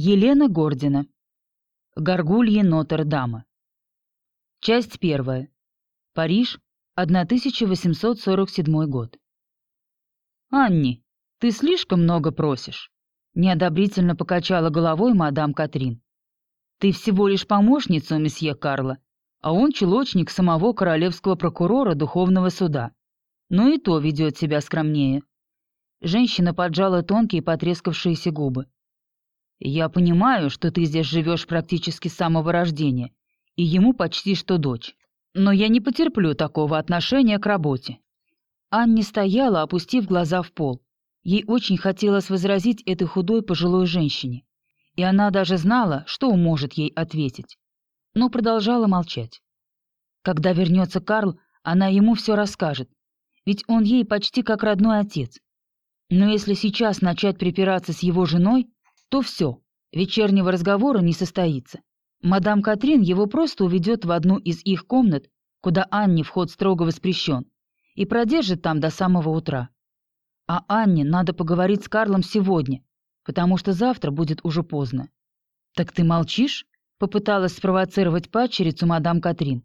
Елена Гордина. Горгульи Нотр-Дама. Часть первая. Париж, 1847 год. «Анни, ты слишком много просишь», — неодобрительно покачала головой мадам Катрин. «Ты всего лишь помощница у месье Карла, а он челочник самого королевского прокурора Духовного суда. Но и то ведет себя скромнее». Женщина поджала тонкие потрескавшиеся губы. «Я понимаю, что ты здесь живешь практически с самого рождения, и ему почти что дочь. Но я не потерплю такого отношения к работе». Анни стояла, опустив глаза в пол. Ей очень хотелось возразить этой худой пожилой женщине, и она даже знала, что может ей ответить, но продолжала молчать. Когда вернется Карл, она ему все расскажет, ведь он ей почти как родной отец. Но если сейчас начать припираться с его женой, то все, вечернего разговора не состоится. Мадам Катрин его просто уведет в одну из их комнат, куда Анне вход строго воспрещен, и продержит там до самого утра. А Анне надо поговорить с Карлом сегодня, потому что завтра будет уже поздно. «Так ты молчишь?» — попыталась спровоцировать падчерицу мадам Катрин.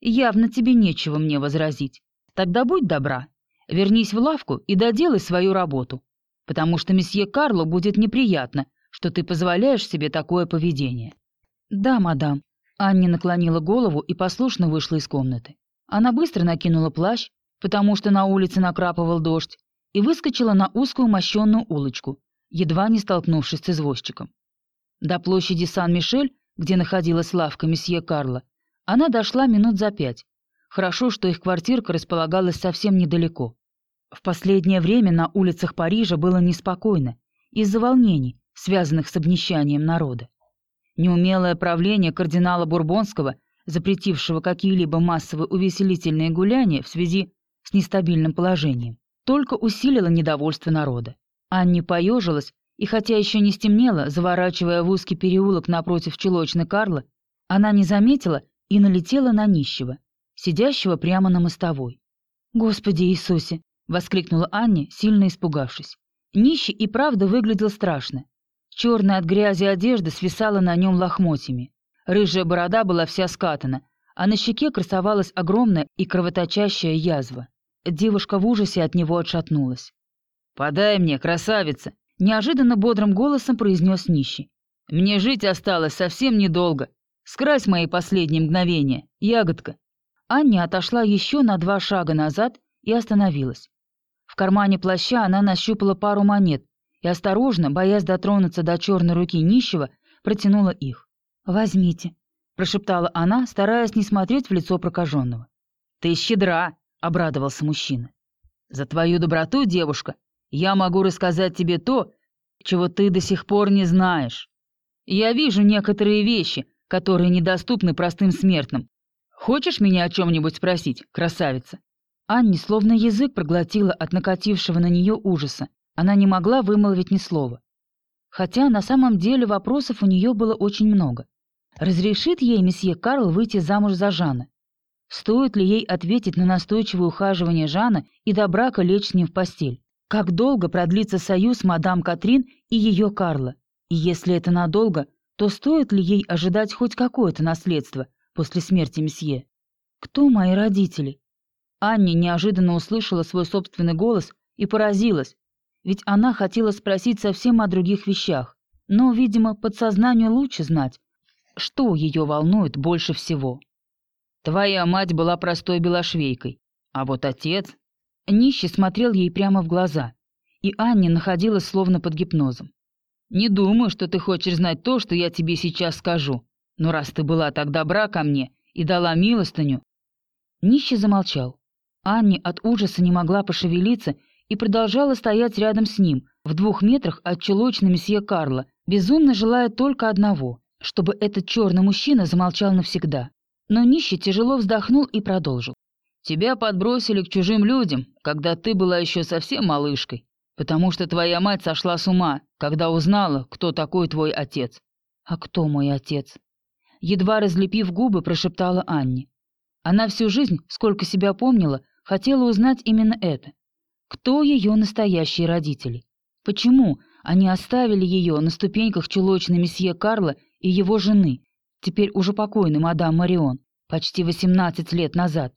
«Явно тебе нечего мне возразить. Тогда будь добра, вернись в лавку и доделай свою работу, потому что месье Карлу будет неприятно, что ты позволяешь себе такое поведение». «Да, мадам». Анни наклонила голову и послушно вышла из комнаты. Она быстро накинула плащ, потому что на улице накрапывал дождь, и выскочила на узкую мощенную улочку, едва не столкнувшись с извозчиком. До площади Сан-Мишель, где находилась лавка месье Карла, она дошла минут за пять. Хорошо, что их квартирка располагалась совсем недалеко. В последнее время на улицах Парижа было неспокойно из-за волнений, связанных с обнищанием народа. Неумелое правление кардинала Бурбонского, запретившего какие-либо массовые увеселительные гуляния в связи с нестабильным положением, только усилило недовольство народа. Анни поежилась, и хотя еще не стемнело, заворачивая в узкий переулок напротив чулочной Карла, она не заметила и налетела на нищего, сидящего прямо на мостовой. «Господи Иисусе!» — воскликнула Анни, сильно испугавшись. Нищий и правда выглядел страшно. Черная от грязи одежда свисала на нем лохмотьями. Рыжая борода была вся скатана, а на щеке красовалась огромная и кровоточащая язва. Девушка в ужасе от него отшатнулась. «Подай мне, красавица!» — неожиданно бодрым голосом произнес нищий. «Мне жить осталось совсем недолго. Скрась мои последние мгновения, ягодка!» Ання отошла еще на два шага назад и остановилась. В кармане плаща она нащупала пару монет и осторожно, боясь дотронуться до черной руки нищего, протянула их. «Возьмите», — прошептала она, стараясь не смотреть в лицо прокаженного. «Ты щедра», — обрадовался мужчина. «За твою доброту, девушка, я могу рассказать тебе то, чего ты до сих пор не знаешь. Я вижу некоторые вещи, которые недоступны простым смертным. Хочешь меня о чем-нибудь спросить, красавица?» Анне словно язык проглотила от накатившего на нее ужаса, она не могла вымолвить ни слова. Хотя на самом деле вопросов у нее было очень много. Разрешит ей месье Карл выйти замуж за Жана? Стоит ли ей ответить на настойчивое ухаживание Жана и до брака лечь с ним в постель? Как долго продлится союз мадам Катрин и ее Карла? И если это надолго, то стоит ли ей ожидать хоть какое-то наследство после смерти месье? Кто мои родители? Анни неожиданно услышала свой собственный голос и поразилась, ведь она хотела спросить совсем о других вещах, но, видимо, подсознанию лучше знать, что ее волнует больше всего. «Твоя мать была простой белошвейкой, а вот отец...» Нищий смотрел ей прямо в глаза, и Анне находилась словно под гипнозом. «Не думаю, что ты хочешь знать то, что я тебе сейчас скажу, но раз ты была так добра ко мне и дала милостыню...» Нищий замолчал. Анне от ужаса не могла пошевелиться и продолжала стоять рядом с ним, в двух метрах от чулочной месье Карла, безумно желая только одного, чтобы этот черный мужчина замолчал навсегда. Но нищий тяжело вздохнул и продолжил. «Тебя подбросили к чужим людям, когда ты была еще совсем малышкой, потому что твоя мать сошла с ума, когда узнала, кто такой твой отец». «А кто мой отец?» Едва разлепив губы, прошептала Анни. Она всю жизнь, сколько себя помнила, хотела узнать именно это. Кто ее настоящие родители? Почему, Они оставили ее на ступеньках чулочной месье Карла и его жены, теперь уже покойной мадам Марион, почти 18 лет назад.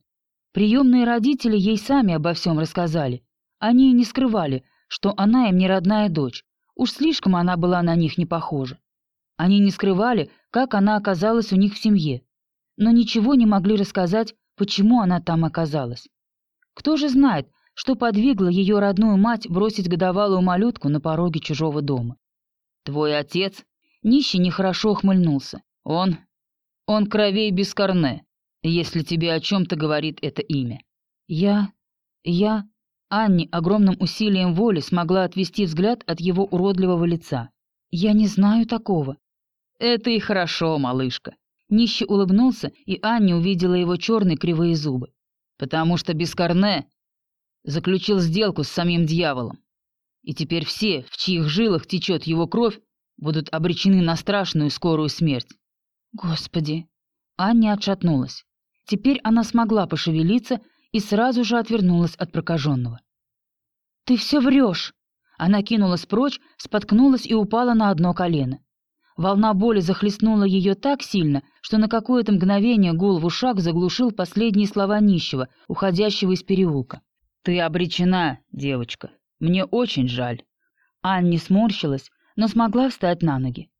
Приемные родители ей сами обо всем рассказали. Они не скрывали, что она им не родная дочь, уж слишком она была на них не похожа. Они не скрывали, как она оказалась у них в семье, но ничего не могли рассказать, почему она там оказалась. Кто же знает, что подвигло ее родную мать бросить годовалую малютку на пороге чужого дома. «Твой отец?» Нищий нехорошо ухмыльнулся. «Он... он кровей без корне, если тебе о чем-то говорит это имя». «Я... я...» Анни огромным усилием воли смогла отвести взгляд от его уродливого лица. «Я не знаю такого». «Это и хорошо, малышка». Нищий улыбнулся, и Анни увидела его черные кривые зубы. «Потому что без корне заключил сделку с самим дьяволом. И теперь все, в чьих жилах течет его кровь, будут обречены на страшную скорую смерть. Господи! Ання отшатнулась. Теперь она смогла пошевелиться и сразу же отвернулась от прокаженного. «Ты все врешь!» Она кинулась прочь, споткнулась и упала на одно колено. Волна боли захлестнула ее так сильно, что на какое-то мгновение гул в ушах заглушил последние слова нищего, уходящего из переулка. «Ты обречена, девочка. Мне очень жаль». Анни сморщилась, но смогла встать на ноги.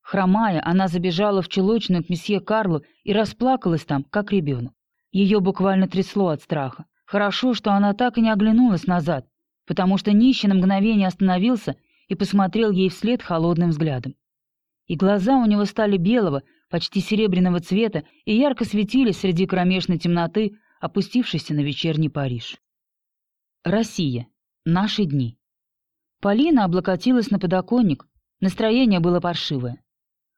Хромая, она забежала в чулочную к месье Карлу и расплакалась там, как ребенок. Ее буквально трясло от страха. Хорошо, что она так и не оглянулась назад, потому что нищий на мгновение остановился и посмотрел ей вслед холодным взглядом. И глаза у него стали белого, почти серебряного цвета и ярко светились среди кромешной темноты, опустившейся на вечерний Париж. Россия. Наши дни. Полина облокотилась на подоконник. Настроение было паршивое.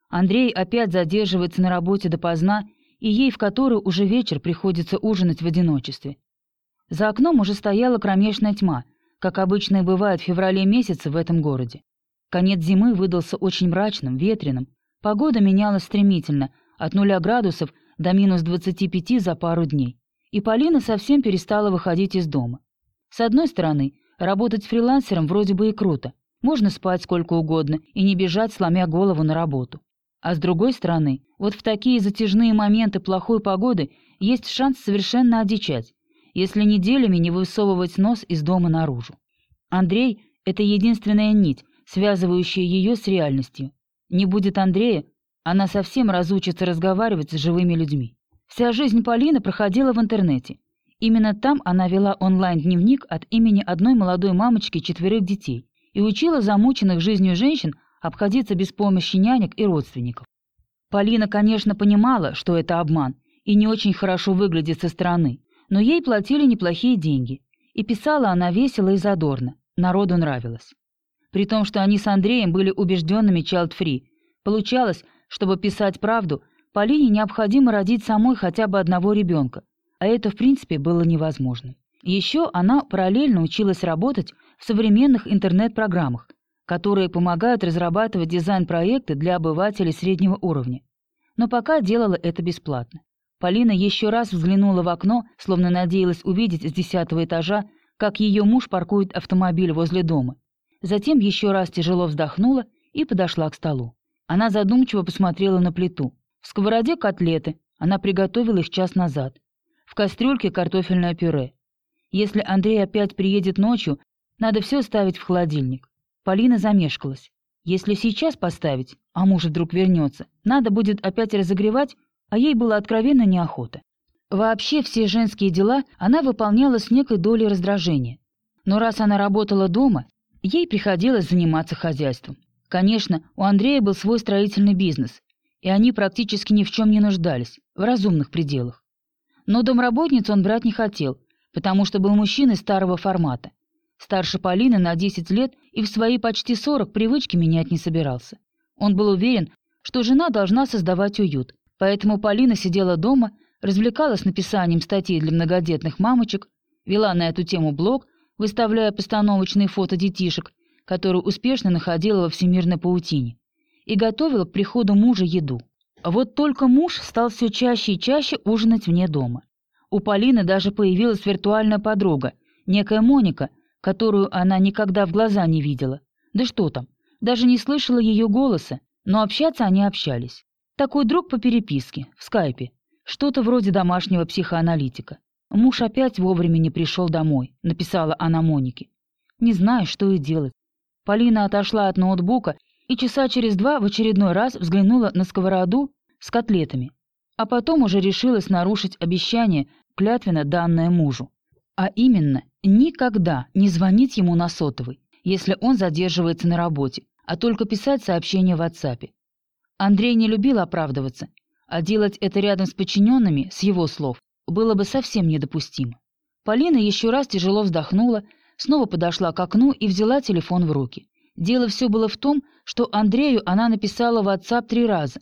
Андрей опять задерживается на работе допоздна, и ей в который уже вечер приходится ужинать в одиночестве. За окном уже стояла кромешная тьма, как обычно и бывает в феврале месяце в этом городе. Конец зимы выдался очень мрачным, ветреным. Погода менялась стремительно, от нуля градусов до минус 25 за пару дней. И Полина совсем перестала выходить из дома. С одной стороны, работать фрилансером вроде бы и круто. Можно спать сколько угодно и не бежать, сломя голову на работу. А с другой стороны, вот в такие затяжные моменты плохой погоды есть шанс совершенно одичать, если неделями не высовывать нос из дома наружу. Андрей — это единственная нить, связывающая ее с реальностью. Не будет Андрея, она совсем разучится разговаривать с живыми людьми. Вся жизнь Полины проходила в интернете. Именно там она вела онлайн-дневник от имени одной молодой мамочки четверых детей и учила замученных жизнью женщин обходиться без помощи нянек и родственников. Полина, конечно, понимала, что это обман и не очень хорошо выглядит со стороны, но ей платили неплохие деньги, и писала она весело и задорно, народу нравилось. При том, что они с Андреем были убежденными child-free, получалось, чтобы писать правду, Полине необходимо родить самой хотя бы одного ребенка, а это в принципе было невозможно. Еще она параллельно училась работать в современных интернет-программах, которые помогают разрабатывать дизайн-проекты для обывателей среднего уровня. Но пока делала это бесплатно. Полина еще раз взглянула в окно, словно надеялась увидеть с десятого этажа, как ее муж паркует автомобиль возле дома. Затем еще раз тяжело вздохнула и подошла к столу. Она задумчиво посмотрела на плиту. В сковороде котлеты, она приготовила их час назад. В кастрюльке картофельное пюре. Если Андрей опять приедет ночью, надо все ставить в холодильник. Полина замешкалась. Если сейчас поставить, а муж вдруг вернется, надо будет опять разогревать, а ей было откровенно неохота. Вообще все женские дела она выполняла с некой долей раздражения. Но раз она работала дома, ей приходилось заниматься хозяйством. Конечно, у Андрея был свой строительный бизнес, и они практически ни в чем не нуждались, в разумных пределах. Но домработницу он брать не хотел, потому что был мужчиной старого формата. Старше Полины на 10 лет и в свои почти 40 привычки менять не собирался. Он был уверен, что жена должна создавать уют, поэтому Полина сидела дома, развлекалась написанием статей для многодетных мамочек, вела на эту тему блог, выставляя постановочные фото детишек, которые успешно находила во всемирной паутине, и готовила к приходу мужа еду. Вот только муж стал все чаще и чаще ужинать вне дома. У Полины даже появилась виртуальная подруга, некая Моника, которую она никогда в глаза не видела, Да что там, даже не слышала ее голоса, но общаться они общались. Такой друг по переписке, в скайпе. Что-то вроде домашнего психоаналитика. Муж опять вовремя не пришел домой, написала она Монике. Не знаю, что и делать. Полина отошла от ноутбука и часа через два в очередной раз взглянула на сковороду с котлетами, а потом уже решилась нарушить обещание, клятвенно данное мужу. А именно, никогда не звонить ему на сотовый, если он задерживается на работе, а только писать сообщения в WhatsApp. Андрей не любил оправдываться, а делать это рядом с подчиненными, с его слов, было бы совсем недопустимо. Полина еще раз тяжело вздохнула, снова подошла к окну и взяла телефон в руки. Дело все было в том, что Андрею она написала в WhatsApp три раза.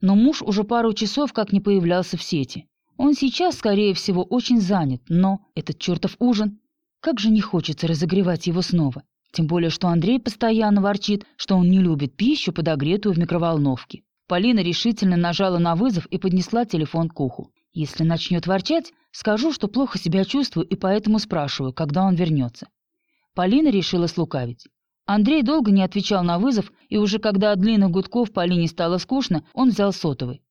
Но муж уже пару часов как не появлялся в сети. Он сейчас, скорее всего, очень занят, но этот чертов ужин... Как же не хочется разогревать его снова. Тем более, что Андрей постоянно ворчит, что он не любит пищу, подогретую в микроволновке. Полина решительно нажала на вызов и поднесла телефон к уху. Если начнет ворчать, скажу, что плохо себя чувствую и поэтому спрашиваю, когда он вернется. Полина решила слукавить. Андрей долго не отвечал на вызов, и уже когда от длинных гудков Полине стало скучно, он взял сотовый.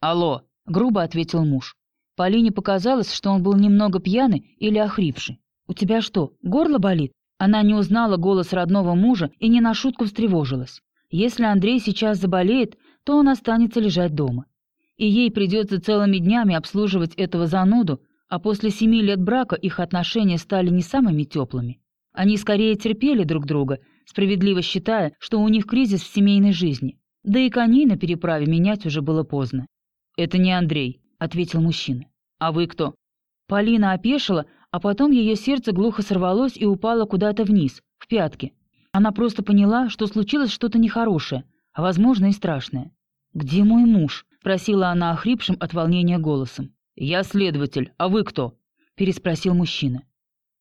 «Алло», — грубо ответил муж. Полине показалось, что он был немного пьяный или охрипший. «У тебя что, горло болит?» Она не узнала голос родного мужа и не на шутку встревожилась. Если Андрей сейчас заболеет, то он останется лежать дома. И ей придется целыми днями обслуживать этого зануду, а после семи лет брака их отношения стали не самыми теплыми. Они скорее терпели друг друга, справедливо считая, что у них кризис в семейной жизни. Да и коней на переправе менять уже было поздно. «Это не Андрей», — ответил мужчина. «А вы кто?» Полина опешила, а потом ее сердце глухо сорвалось и упало куда-то вниз, в пятки. Она просто поняла, что случилось что-то нехорошее, а, возможно, и страшное. «Где мой муж?» — просила она охрипшим от волнения голосом. «Я следователь, а вы кто?» — переспросил мужчина.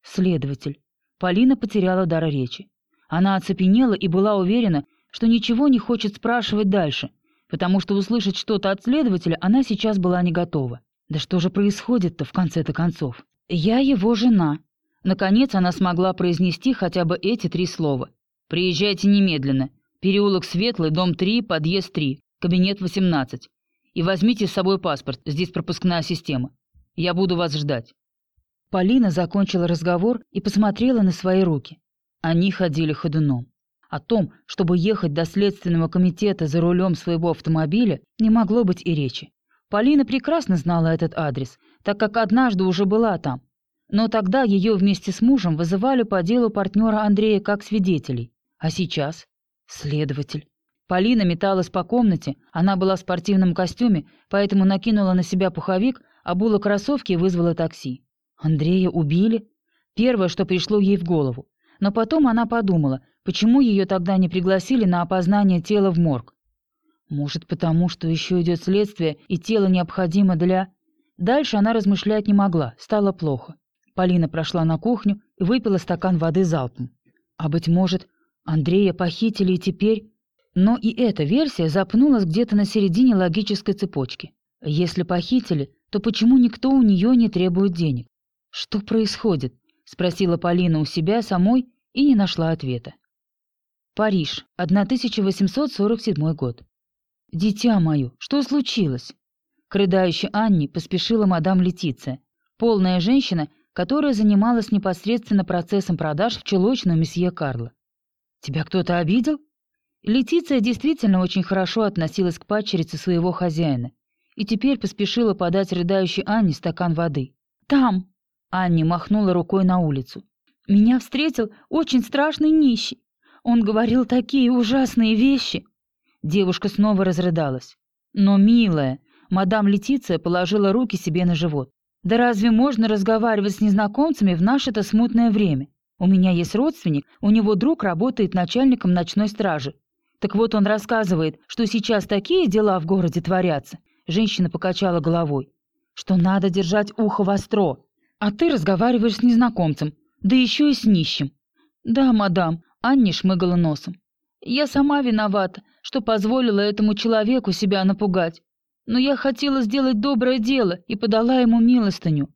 «Следователь». Полина потеряла дар речи. Она оцепенела и была уверена, что ничего не хочет спрашивать дальше, потому что услышать что-то от следователя она сейчас была не готова. Да что же происходит-то в конце-то концов? «Я его жена». Наконец она смогла произнести хотя бы эти три слова. «Приезжайте немедленно. Переулок Светлый, дом 3, подъезд 3, кабинет 18. И возьмите с собой паспорт, здесь пропускная система. Я буду вас ждать». Полина закончила разговор и посмотрела на свои руки. Они ходили ходуном. О том, чтобы ехать до Следственного комитета за рулем своего автомобиля, не могло быть и речи. Полина прекрасно знала этот адрес, так как однажды уже была там. Но тогда ее вместе с мужем вызывали по делу партнера Андрея как свидетелей. А сейчас? Следователь. Полина металась по комнате, она была в спортивном костюме, поэтому накинула на себя пуховик, обула кроссовки и вызвала такси. Андрея убили? Первое, что пришло ей в голову. Но потом она подумала, почему ее тогда не пригласили на опознание тела в морг. Может, потому что еще идет следствие, и тело необходимо для... Дальше она размышлять не могла, стало плохо. Полина прошла на кухню и выпила стакан воды залпом. А, быть может, Андрея похитили и теперь... Но и эта версия запнулась где-то на середине логической цепочки. Если похитили, то почему никто у нее не требует денег? Что происходит? Спросила Полина у себя самой и не нашла ответа. Париж, 1847 год. «Дитя мое, что случилось?» К рыдающей Анне поспешила мадам Летиция, полная женщина, которая занималась непосредственно процессом продаж в чулочную месье Карла. «Тебя кто-то обидел?» Летиция действительно очень хорошо относилась к падчерице своего хозяина и теперь поспешила подать рыдающей Анне стакан воды. «Там!» — Анне махнула рукой на улицу. «Меня встретил очень страшный нищий. Он говорил такие ужасные вещи!» Девушка снова разрыдалась. «Но, милая!» Мадам Летиция положила руки себе на живот. «Да разве можно разговаривать с незнакомцами в наше-то смутное время? У меня есть родственник, у него друг работает начальником ночной стражи. Так вот он рассказывает, что сейчас такие дела в городе творятся». Женщина покачала головой. «Что надо держать ухо востро. А ты разговариваешь с незнакомцем, да еще и с нищим». «Да, мадам», — Анни шмыгала носом. «Я сама виновата что позволила этому человеку себя напугать. Но я хотела сделать доброе дело и подала ему милостыню.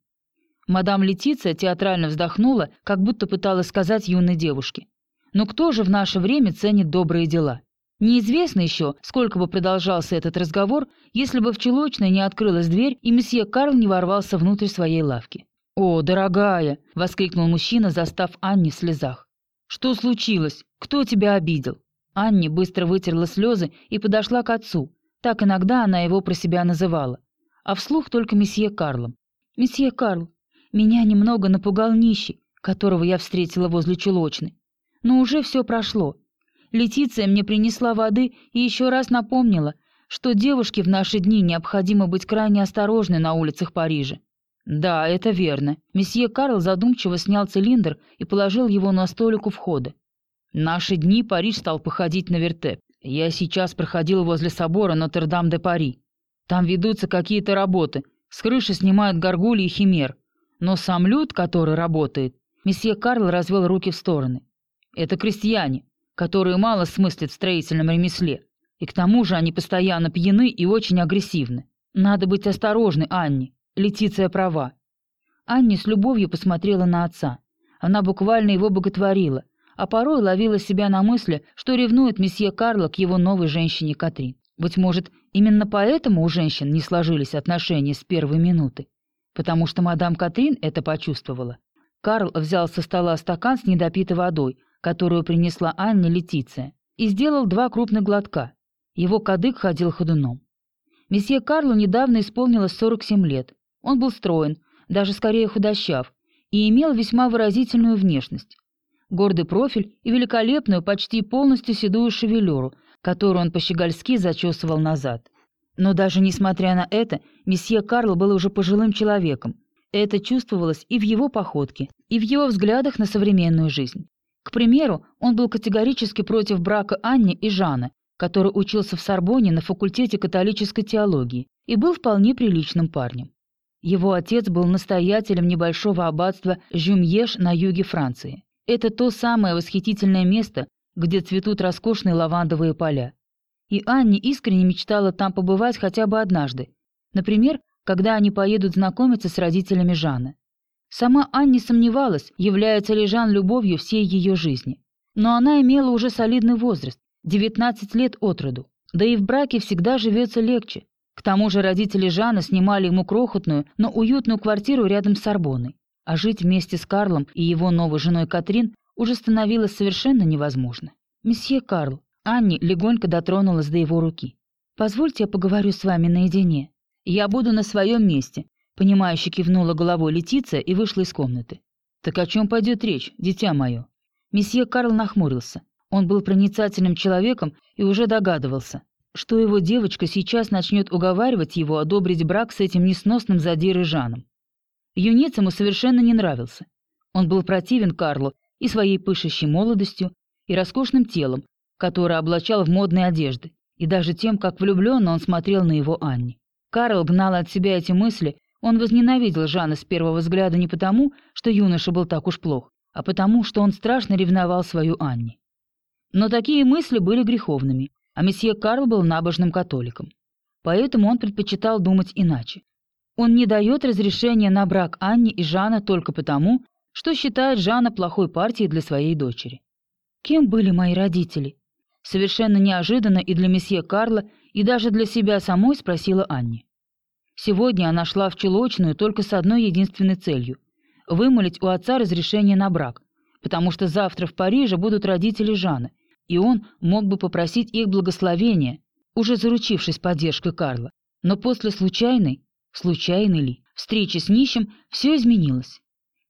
Мадам Летиция театрально вздохнула, как будто пыталась сказать юной девушке. Но кто же в наше время ценит добрые дела? Неизвестно еще, сколько бы продолжался этот разговор, если бы в чулочной не открылась дверь и месье Карл не ворвался внутрь своей лавки. «О, дорогая!» — воскликнул мужчина, застав Анни в слезах. «Что случилось? Кто тебя обидел?» Анни быстро вытерла слезы и подошла к отцу. Так иногда она его про себя называла. А вслух только месье Карлом. «Месье Карл, меня немного напугал нищий, которого я встретила возле чулочной. Но уже все прошло. Летиция мне принесла воды и еще раз напомнила, что девушке в наши дни необходимо быть крайне осторожной на улицах Парижа. Да, это верно. Месье Карл задумчиво снял цилиндр и положил его на столик у входа. Наши дни Париж стал походить на вертеп. Я сейчас проходил возле собора Нотр-Дам-де-Пари. Там ведутся какие-то работы. С крыши снимают горгулий и химер. Но сам люд, который работает, месье Карл развел руки в стороны. Это крестьяне которые мало смыслят в строительном ремесле. И к тому же они постоянно пьяны и очень агрессивны. Надо быть осторожной, Анни. Летиция права. Анни с любовью посмотрела на отца. Она буквально его боготворила, а порой ловила себя на мысли, что ревнует месье Карло к его новой женщине Катрин. Быть может, именно поэтому у женщин не сложились отношения с первой минуты. Потому что мадам Катрин это почувствовала. Карл взял со стола стакан с недопитой водой, которую принесла Анне Летиция, и сделал два крупных глотка. Его кадык ходил ходуном. Месье Карлу недавно исполнилось 47 лет. Он был строен, даже скорее худощав, и имел весьма выразительную внешность. Гордый профиль и великолепную, почти полностью седую шевелюру, которую он по-щегольски зачесывал назад. Но даже несмотря на это, месье Карл был уже пожилым человеком. Это чувствовалось и в его походке, и в его взглядах на современную жизнь. К примеру, он был категорически против брака Анни и Жана, который учился в Сорбоне на факультете католической теологии и был вполне приличным парнем. Его отец был настоятелем небольшого аббатства Жюмьеш на юге Франции. Это то самое восхитительное место, где цветут роскошные лавандовые поля. И Анни искренне мечтала там побывать хотя бы однажды, например, когда они поедут знакомиться с родителями Жана. Сама Анни сомневалась, является ли Жан любовью всей ее жизни. Но она имела уже солидный возраст, 19 лет от роду. Да и в браке всегда живется легче. К тому же родители Жана снимали ему крохотную, но уютную квартиру рядом с Сорбоной. А жить вместе с Карлом и его новой женой Катрин уже становилось совершенно невозможно. «Месье Карл», Анни легонько дотронулась до его руки. «Позвольте я поговорю с вами наедине. Я буду на своем месте, Понимающе кивнула головой Летиция и вышла из комнаты. «Так о чем пойдет речь, дитя мое?» Месье Карл нахмурился. Он был проницательным человеком и уже догадывался, что его девочка сейчас начнет уговаривать его одобрить брак с этим несносным задирой Жаном. Юнец ему совершенно не нравился. Он был противен Карлу и своей пышущей молодостью, и роскошным телом, которое облачал в модные одежды, и даже тем, как влюбленно он смотрел на его Анни. Карл гнал от себя эти мысли он возненавидел Жана с первого взгляда не потому, что юноша был так уж плох, а потому, что он страшно ревновал свою Анни. Но такие мысли были греховными, а месье Карл был набожным католиком. Поэтому он предпочитал думать иначе. Он не дает разрешения на брак Анни и Жана только потому, что считает Жана плохой партией для своей дочери. Кем были мои родители? Совершенно неожиданно и для месье Карла, и даже для себя самой спросила Анни. Сегодня она шла в чулочную только с одной единственной целью – вымолить у отца разрешение на брак, потому что завтра в Париже будут родители Жана, и он мог бы попросить их благословения, уже заручившись поддержкой Карла. Но после случайной, случайной ли, встречи с нищим все изменилось.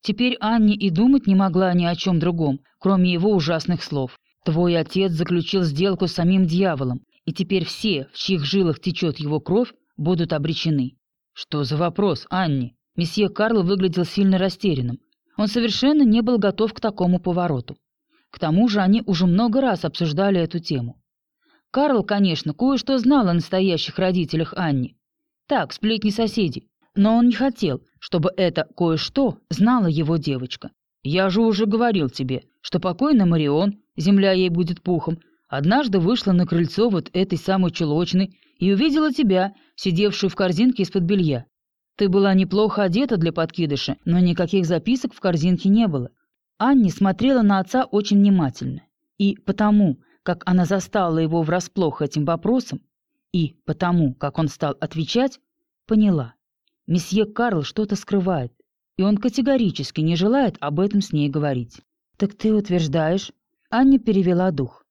Теперь Анни и думать не могла ни о чем другом, кроме его ужасных слов. «Твой отец заключил сделку с самим дьяволом, и теперь все, в чьих жилах течет его кровь, будут обречены. «Что за вопрос, Анни?» Месье Карл выглядел сильно растерянным. Он совершенно не был готов к такому повороту. К тому же они уже много раз обсуждали эту тему. Карл, конечно, кое-что знал о настоящих родителях Анни. Так, сплетни соседей. Но он не хотел, чтобы это кое-что знала его девочка. «Я же уже говорил тебе, что покойный Марион, земля ей будет пухом, однажды вышла на крыльцо вот этой самой чулочной и увидела тебя, сидевшую в корзинке из-под белья. Ты была неплохо одета для подкидыша, но никаких записок в корзинке не было. Анни смотрела на отца очень внимательно. И потому, как она застала его врасплох этим вопросом, и потому, как он стал отвечать, поняла. Месье Карл что-то скрывает, и он категорически не желает об этом с ней говорить. «Так ты утверждаешь?» Анне перевела дух.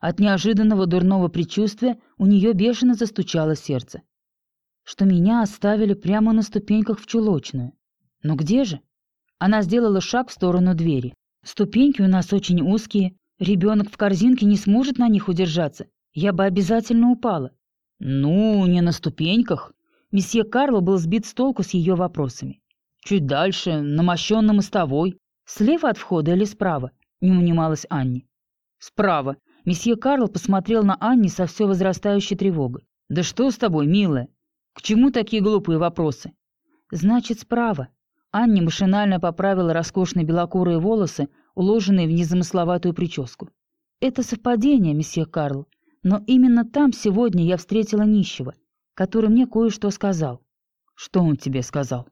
От неожиданного дурного предчувствия у нее бешено застучало сердце. Что меня оставили прямо на ступеньках в чулочную. Но где же? Она сделала шаг в сторону двери. Ступеньки у нас очень узкие. Ребенок в корзинке не сможет на них удержаться. Я бы обязательно упала. Ну, не на ступеньках. Месье Карло был сбит с толку с ее вопросами. Чуть дальше, на мощенном мостовой. Слева от входа или справа? Не унималась Анни. Справа. Месье Карл посмотрел на Анни со все возрастающей тревогой. «Да что с тобой, милая? К чему такие глупые вопросы?» «Значит, справа». Анни машинально поправила роскошные белокурые волосы, уложенные в незамысловатую прическу. «Это совпадение, месье Карл, но именно там сегодня я встретила нищего, который мне кое-что сказал». «Что он тебе сказал?»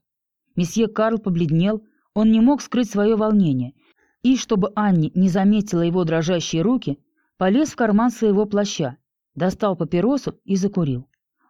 Месье Карл побледнел, он не мог скрыть свое волнение, и, чтобы Анни не заметила его дрожащие руки, полез в карман своего плаща, достал папиросу и закурил.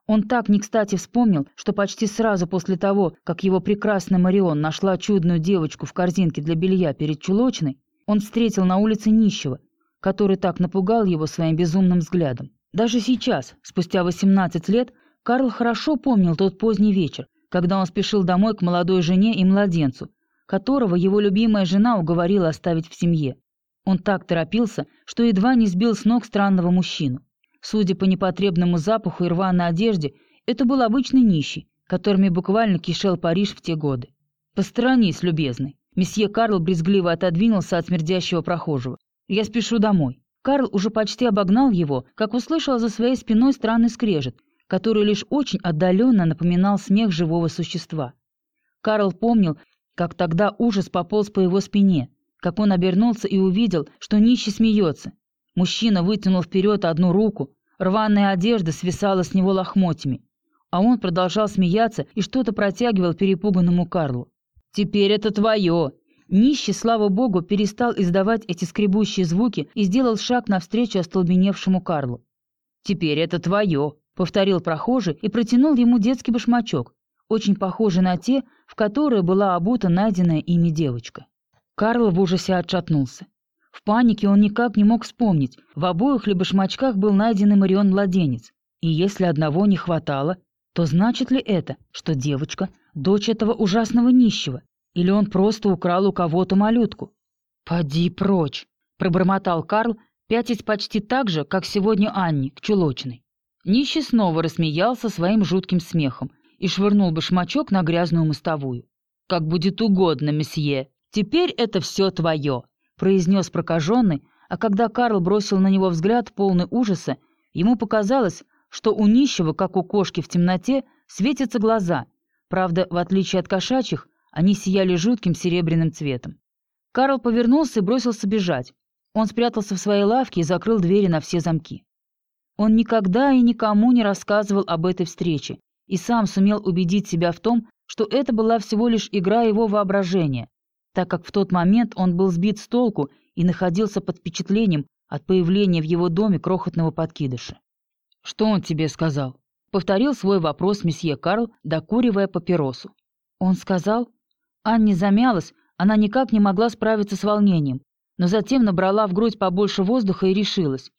Он так не кстати вспомнил, что почти сразу после того, как его прекрасная Марион нашла чудную девочку в корзинке для белья перед чулочной, он встретил на улице нищего, который так напугал его своим безумным взглядом. Даже сейчас, спустя 18 лет, Карл хорошо помнил тот поздний вечер, когда он спешил домой к молодой жене и младенцу, которого его любимая жена уговорила оставить в семье. Он так торопился, что едва не сбил с ног странного мужчину. Судя по непотребному запаху и рваной одежде, это был обычный нищий, которыми буквально кишел Париж в те годы. «Посторонись, любезный». Месье Карл брезгливо отодвинулся от смердящего прохожего. «Я спешу домой». Карл уже почти обогнал его, как услышал за своей спиной странный скрежет, который лишь очень отдаленно напоминал смех живого существа. Карл помнил, как тогда ужас пополз по его спине, как он обернулся и увидел, что нищий смеется. Мужчина вытянул вперед одну руку, рваная одежда свисала с него лохмотьями, а он продолжал смеяться и что-то протягивал перепуганному Карлу. «Теперь это твое!» Нищий, слава богу, перестал издавать эти скребущие звуки и сделал шаг навстречу остолбеневшему Карлу. «Теперь это твое!» — повторил прохожий и протянул ему детский башмачок, очень похожий на те, в которые была обута найденная ими девочка. Карл в ужасе отшатнулся. В панике он никак не мог вспомнить, в обоих ли башмачках был найден Марион младенец. И если одного не хватало, то значит ли это, что девочка — дочь этого ужасного нищего? Или он просто украл у кого-то малютку? «Поди прочь!» — пробормотал Карл, пятясь почти так же, как сегодня Анни, к чулочной. Нищий снова рассмеялся своим жутким смехом и швырнул башмачок на грязную мостовую. «Как будет угодно, месье!» «Теперь это все твое», — произнес прокаженный, а когда Карл бросил на него взгляд полный ужаса, ему показалось, что у нищего, как у кошки в темноте, светятся глаза. Правда, в отличие от кошачьих, они сияли жутким серебряным цветом. Карл повернулся и бросился бежать. Он спрятался в своей лавке и закрыл двери на все замки. Он никогда и никому не рассказывал об этой встрече и сам сумел убедить себя в том, что это была всего лишь игра его воображения, так как в тот момент он был сбит с толку и находился под впечатлением от появления в его доме крохотного подкидыша. «Что он тебе сказал?» — повторил свой вопрос месье Карл, докуривая папиросу. «Он сказал?» Анне замялась, она никак не могла справиться с волнением, но затем набрала в грудь побольше воздуха и решилась.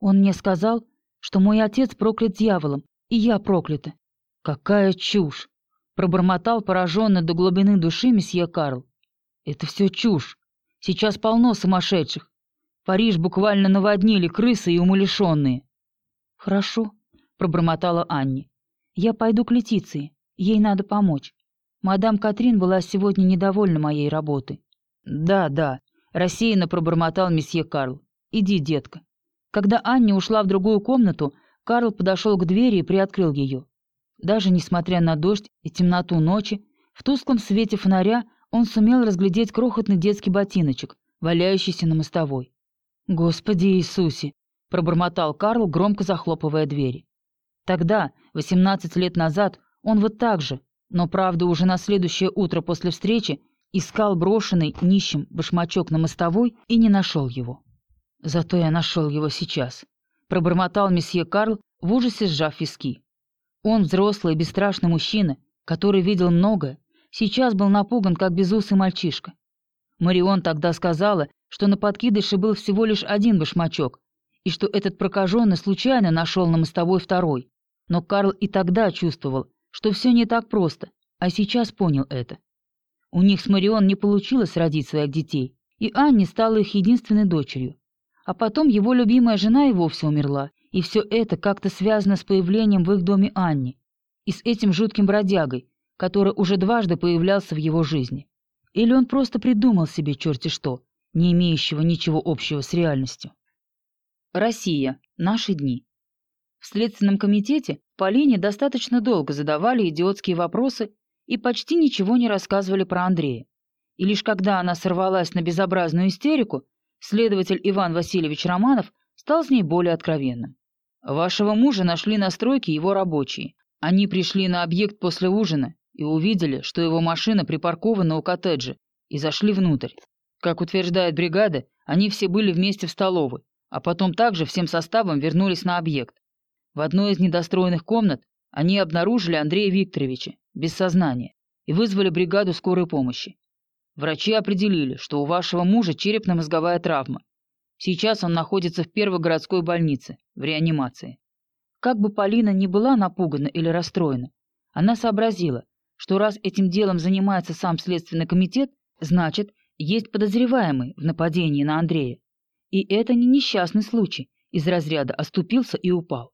«Он мне сказал, что мой отец проклят дьяволом, и я проклята». «Какая чушь!» — пробормотал пораженный до глубины души месье Карл. Это все чушь. Сейчас полно сумасшедших. Париж буквально наводнили крысы и умалишенные. Хорошо, пробормотала Анни. Я пойду к Летиции. Ей надо помочь. Мадам Катрин была сегодня недовольна моей работой. Да, да, рассеянно пробормотал месье Карл. Иди, детка. Когда Анни ушла в другую комнату, Карл подошел к двери и приоткрыл ее. Даже несмотря на дождь и темноту ночи, в тусклом свете фонаря он сумел разглядеть крохотный детский ботиночек, валяющийся на мостовой. «Господи Иисусе!» — пробормотал Карл, громко захлопывая двери. Тогда, 18 лет назад, он вот так же, но, правда, уже на следующее утро после встречи, искал брошенный нищим башмачок на мостовой и не нашел его. Зато я нашел его сейчас, пробормотал месье Карл, в ужасе сжав виски. Он взрослый и бесстрашный мужчина, который видел многое, сейчас был напуган, как безусый мальчишка. Марион тогда сказала, что на подкидыше был всего лишь один башмачок, и что этот прокаженный случайно нашел на мостовой второй. Но Карл и тогда чувствовал, что все не так просто, а сейчас понял это. У них с Марион не получилось родить своих детей, и Анни стала их единственной дочерью. А потом его любимая жена и вовсе умерла, и все это как-то связано с появлением в их доме Анни и с этим жутким бродягой, который уже дважды появлялся в его жизни. Или он просто придумал себе черти что, не имеющего ничего общего с реальностью. Россия. Наши дни. В Следственном комитете Полине достаточно долго задавали идиотские вопросы и почти ничего не рассказывали про Андрея. И лишь когда она сорвалась на безобразную истерику, следователь Иван Васильевич Романов стал с ней более откровенным. «Вашего мужа нашли на стройке его рабочие. Они пришли на объект после ужина и увидели, что его машина припаркована у коттеджа, и зашли внутрь. Как утверждает бригада, они все были вместе в столовой, а потом также всем составом вернулись на объект. В одной из недостроенных комнат они обнаружили Андрея Викторовича, без сознания, и вызвали бригаду скорой помощи. Врачи определили, что у вашего мужа черепно-мозговая травма. Сейчас он находится в первой городской больнице, в реанимации. Как бы Полина ни была напугана или расстроена, она сообразила, что раз этим делом занимается сам Следственный комитет, значит, есть подозреваемый в нападении на Андрея. И это не несчастный случай, из разряда оступился и упал.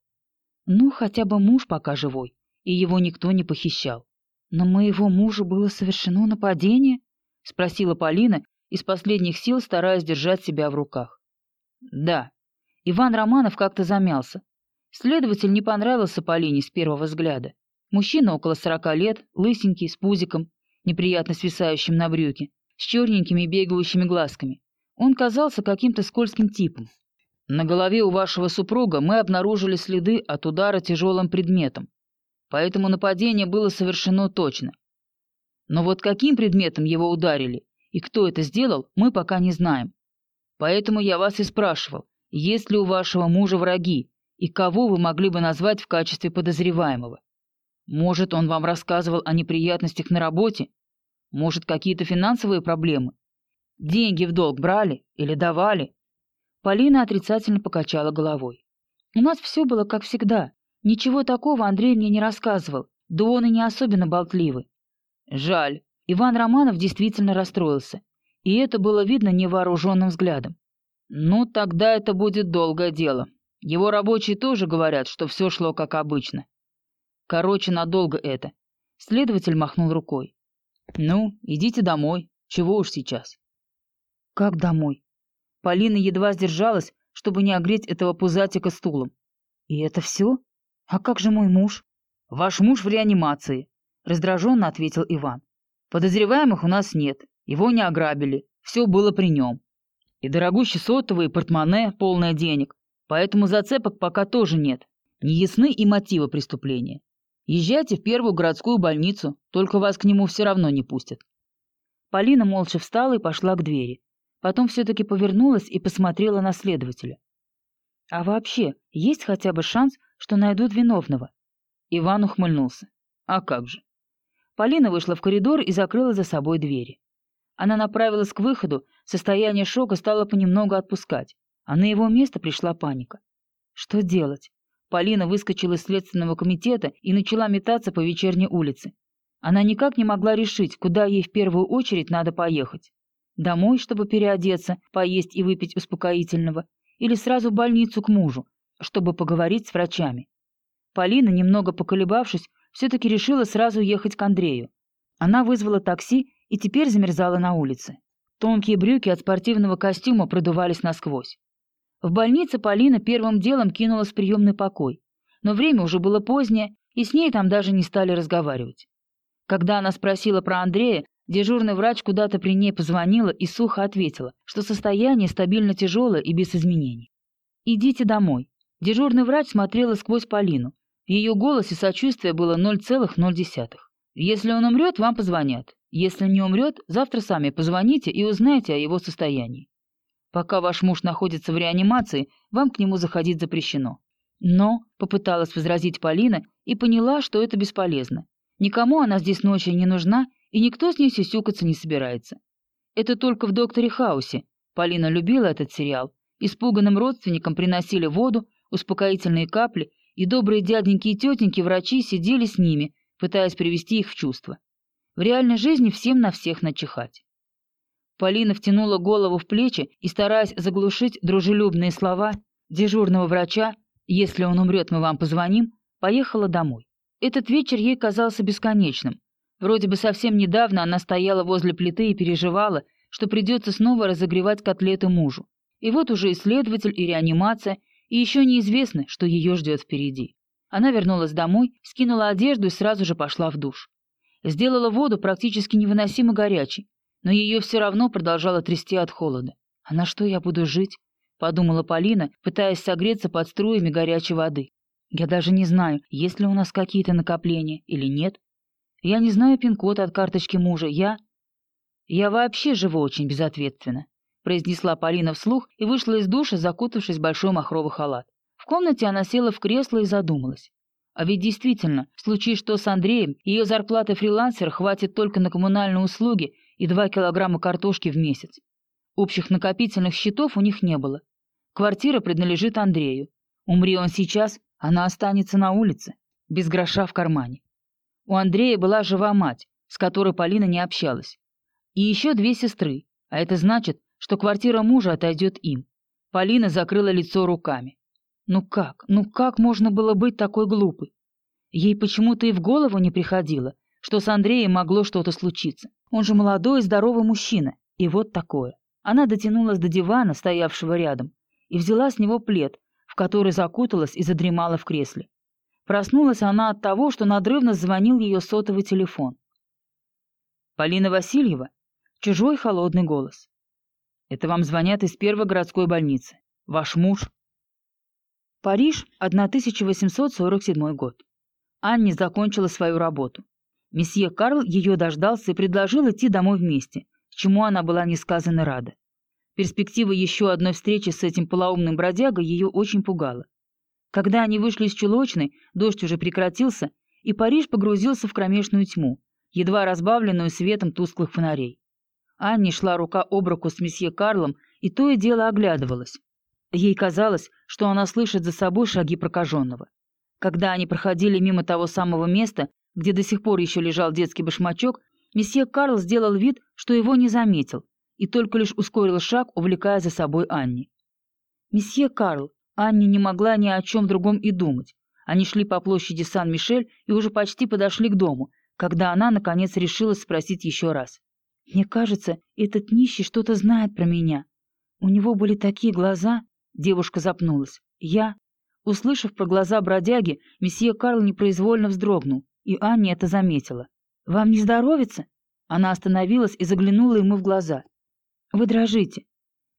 Ну, хотя бы муж пока живой, и его никто не похищал. На моего мужа было совершено нападение? Спросила Полина, из последних сил стараясь держать себя в руках. Да. Иван Романов как-то замялся. Следователь не понравился Полине с первого взгляда. Мужчина около сорока лет, лысенький, с пузиком, неприятно свисающим на брюки, с черненькими бегающими глазками. Он казался каким-то скользким типом. На голове у вашего супруга мы обнаружили следы от удара тяжелым предметом, поэтому нападение было совершено точно. Но вот каким предметом его ударили и кто это сделал, мы пока не знаем. Поэтому я вас и спрашивал, есть ли у вашего мужа враги и кого вы могли бы назвать в качестве подозреваемого. Может, он вам рассказывал о неприятностях на работе? Может, какие-то финансовые проблемы? Деньги в долг брали или давали? Полина отрицательно покачала головой. «У нас все было как всегда. Ничего такого Андрей мне не рассказывал, да он и не особенно болтливый». «Жаль». Иван Романов действительно расстроился, и это было видно невооруженным взглядом. «Ну, тогда это будет долгое дело. Его рабочие тоже говорят, что все шло как обычно. Короче, надолго это». Следователь махнул рукой. «Ну, идите домой. Чего уж сейчас». «Как домой?» Полина едва сдержалась, чтобы не огреть этого пузатика стулом. «И это все? А как же мой муж?» «Ваш муж в реанимации», — раздраженно ответил Иван. «Подозреваемых у нас нет, его не ограбили, все было при нем. И дорогущий сотовый, и портмоне, полное денег, поэтому зацепок пока тоже нет. Не ясны и мотивы преступления. Езжайте в первую городскую больницу, только вас к нему все равно не пустят». Полина молча встала и пошла к двери. Потом все-таки повернулась и посмотрела на следователя. «А вообще, есть хотя бы шанс, что найдут виновного?» Иван ухмыльнулся. «А как же?» Полина вышла в коридор и закрыла за собой двери. Она направилась к выходу, состояние шока стало понемногу отпускать, а на его место пришла паника. Что делать? Полина выскочила из следственного комитета и начала метаться по вечерней улице. Она никак не могла решить, куда ей в первую очередь надо поехать. Домой, чтобы переодеться, поесть и выпить успокоительного, или сразу в больницу к мужу, чтобы поговорить с врачами. Полина, немного поколебавшись, все-таки решила сразу ехать к Андрею. Она вызвала такси и теперь замерзала на улице. Тонкие брюки от спортивного костюма продувались насквозь. В больнице Полина первым делом кинулась в приемный покой, но время уже было позднее, и с ней там даже не стали разговаривать. Когда она спросила про Андрея, Дежурный врач куда-то при ней позвонила и сухо ответила, что состояние стабильно тяжелое и без изменений. «Идите домой». Дежурный врач смотрела сквозь Полину. В ее голосе сочувствие было 0,0. «Если он умрет, вам позвонят. Если не умрет, завтра сами позвоните и узнаете о его состоянии». Пока ваш муж находится в реанимации, вам к нему заходить запрещено. Но, попыталась возразить Полина и поняла, что это бесполезно. Никому она здесь ночью не нужна, и никто с ней сюсюкаться не собирается. Это только в «Докторе Хаусе». Полина любила этот сериал. Испуганным родственникам приносили воду, успокоительные капли, и добрые дяденьки и тетеньки врачи сидели с ними, пытаясь привести их в чувство. В реальной жизни всем на всех начихать. Полина втянула голову в плечи и, стараясь заглушить дружелюбные слова дежурного врача, «Если он умрет, мы вам позвоним», поехала домой. Этот вечер ей казался бесконечным. Вроде бы совсем недавно она стояла возле плиты и переживала, что придется снова разогревать котлеты мужу. И вот уже исследователь и реанимация, и еще неизвестно, что ее ждет впереди. Она вернулась домой, скинула одежду и сразу же пошла в душ. Сделала воду практически невыносимо горячей, но ее все равно продолжало трясти от холода. «А на что я буду жить?» — подумала Полина, пытаясь согреться под струями горячей воды. «Я даже не знаю, есть ли у нас какие-то накопления или нет. Я не знаю пин-код от карточки мужа. Я... Я вообще живу очень безответственно», — произнесла Полина вслух и вышла из душа, закутавшись в большой махровый халат. В комнате она села в кресло и задумалась. А ведь действительно, в случае что с Андреем, ее зарплаты фрилансера хватит только на коммунальные услуги и 2 килограмма картошки в месяц. Общих накопительных счетов у них не было. Квартира принадлежит Андрею. Умри он сейчас, она останется на улице, без гроша в кармане. У Андрея была жива мать, с которой Полина не общалась. И еще две сестры, а это значит, что квартира мужа отойдет им. Полина закрыла лицо руками. Ну как, ну как можно было быть такой глупой? Ей почему-то и в голову не приходило, что с Андреем могло что-то случиться. Он же молодой и здоровый мужчина. И вот такое. Она дотянулась до дивана, стоявшего рядом, и взяла с него плед, в который закуталась и задремала в кресле. Проснулась она от того, что надрывно звонил ее сотовый телефон. «Полина Васильева?» Чужой холодный голос. «Это вам звонят из первой городской больницы. Ваш муж?» Париж, 1847 год. Анни закончила свою работу. Месье Карл ее дождался и предложил идти домой вместе, чему она была несказанно рада. Перспектива еще одной встречи с этим полоумным бродягой ее очень пугала. Когда они вышли из чулочной, дождь уже прекратился, и Париж погрузился в кромешную тьму, едва разбавленную светом тусклых фонарей. Анни шла рука об руку с месье Карлом и то и дело оглядывалась. Ей казалось, что она слышит за собой шаги прокаженного. Когда они проходили мимо того самого места, где до сих пор еще лежал детский башмачок, месье Карл сделал вид, что его не заметил, и только лишь ускорил шаг, увлекая за собой Анни. Месье Карл, Анни не могла ни о чем другом и думать. Они шли по площади Сан-Мишель и уже почти подошли к дому, когда она, наконец, решилась спросить еще раз. «Мне кажется, этот нищий что-то знает про меня. У него были такие глаза...» Девушка запнулась. «Я...» Услышав про глаза бродяги, месье Карл непроизвольно вздрогнул и Аня это заметила. «Вам не здоровится?» Она остановилась и заглянула ему в глаза. «Вы дрожите».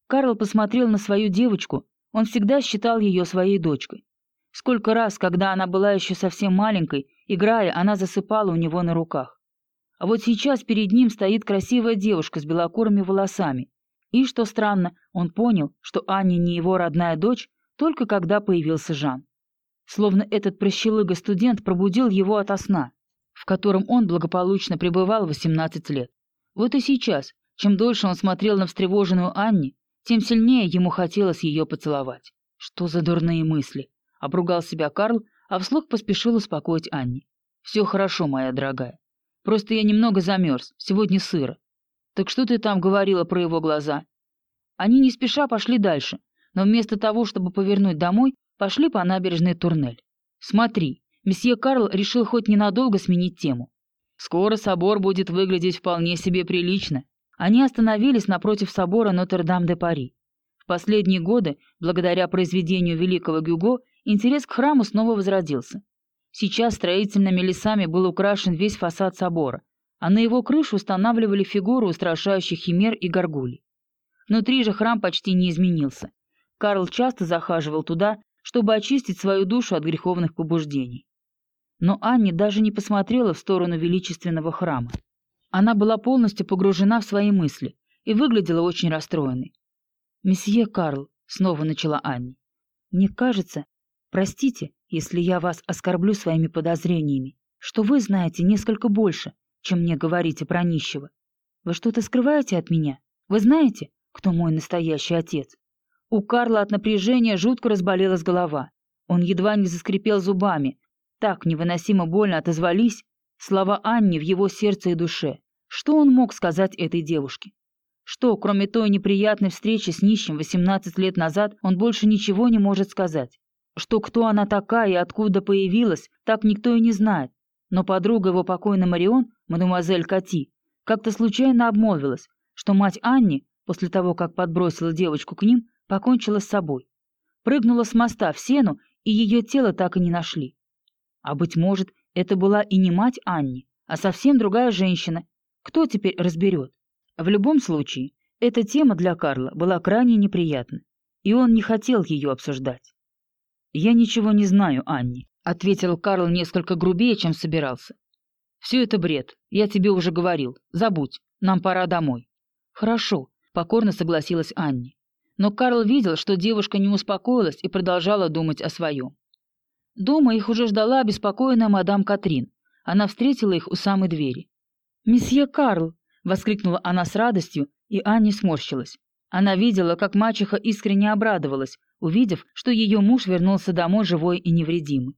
Карл посмотрел на свою девочку, он всегда считал ее своей дочкой. Сколько раз, когда она была еще совсем маленькой, играя, она засыпала у него на руках. А вот сейчас перед ним стоит красивая девушка с белокурыми волосами. И, что странно, он понял, что Аня не его родная дочь, только когда появился Жан словно этот прощелыга-студент пробудил его ото сна, в котором он благополучно пребывал 18 лет. Вот и сейчас, чем дольше он смотрел на встревоженную Анни, тем сильнее ему хотелось ее поцеловать. Что за дурные мысли? Обругал себя Карл, а вслух поспешил успокоить Анни. «Все хорошо, моя дорогая. Просто я немного замерз, сегодня сыро. Так что ты там говорила про его глаза?» Они не спеша пошли дальше, но вместо того, чтобы повернуть домой, Пошли по набережной Турнель. Смотри, месье Карл решил хоть ненадолго сменить тему. Скоро собор будет выглядеть вполне себе прилично. Они остановились напротив собора Нотр-Дам-де-Пари. В последние годы, благодаря произведению великого Гюго, интерес к храму снова возродился. Сейчас строительными лесами был украшен весь фасад собора, а на его крышу устанавливали фигуры устрашающих химер и горгулей. Внутри же храм почти не изменился. Карл часто захаживал туда, чтобы очистить свою душу от греховных побуждений. Но Анни даже не посмотрела в сторону величественного храма. Она была полностью погружена в свои мысли и выглядела очень расстроенной. «Месье Карл», — снова начала Анни, — «мне кажется, простите, если я вас оскорблю своими подозрениями, что вы знаете несколько больше, чем мне говорите про нищего. Вы что-то скрываете от меня? Вы знаете, кто мой настоящий отец?» У Карла от напряжения жутко разболелась голова. Он едва не заскрипел зубами. Так невыносимо больно отозвались слова Анни в его сердце и душе. Что он мог сказать этой девушке? Что, кроме той неприятной встречи с нищим 18 лет назад, он больше ничего не может сказать? Что кто она такая и откуда появилась, так никто и не знает. Но подруга его покойной Марион, мадемуазель Кати, как-то случайно обмолвилась, что мать Анни, после того, как подбросила девочку к ним, покончила с собой. Прыгнула с моста в сену, и ее тело так и не нашли. А, быть может, это была и не мать Анни, а совсем другая женщина. Кто теперь разберет? В любом случае, эта тема для Карла была крайне неприятна, и он не хотел ее обсуждать. «Я ничего не знаю, Анни», — ответил Карл несколько грубее, чем собирался. «Все это бред, я тебе уже говорил. Забудь, нам пора домой». «Хорошо», — покорно согласилась Анни. Но Карл видел, что девушка не успокоилась и продолжала думать о своем. Дома их уже ждала обеспокоенная мадам Катрин. Она встретила их у самой двери. «Месье Карл!» Воскликнула она с радостью, и Анни сморщилась. Она видела, как мачеха искренне обрадовалась, увидев, что ее муж вернулся домой живой и невредимый.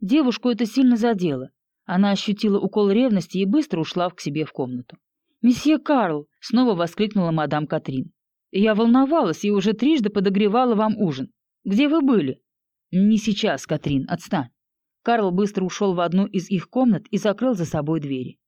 Девушку это сильно задело. Она ощутила укол ревности и быстро ушла к себе в комнату. «Месье Карл!» — снова воскликнула мадам Катрин. «Я волновалась и уже трижды подогревала вам ужин. Где вы были?» «Не сейчас, Катрин, отстань». Карл быстро ушел в одну из их комнат и закрыл за собой двери.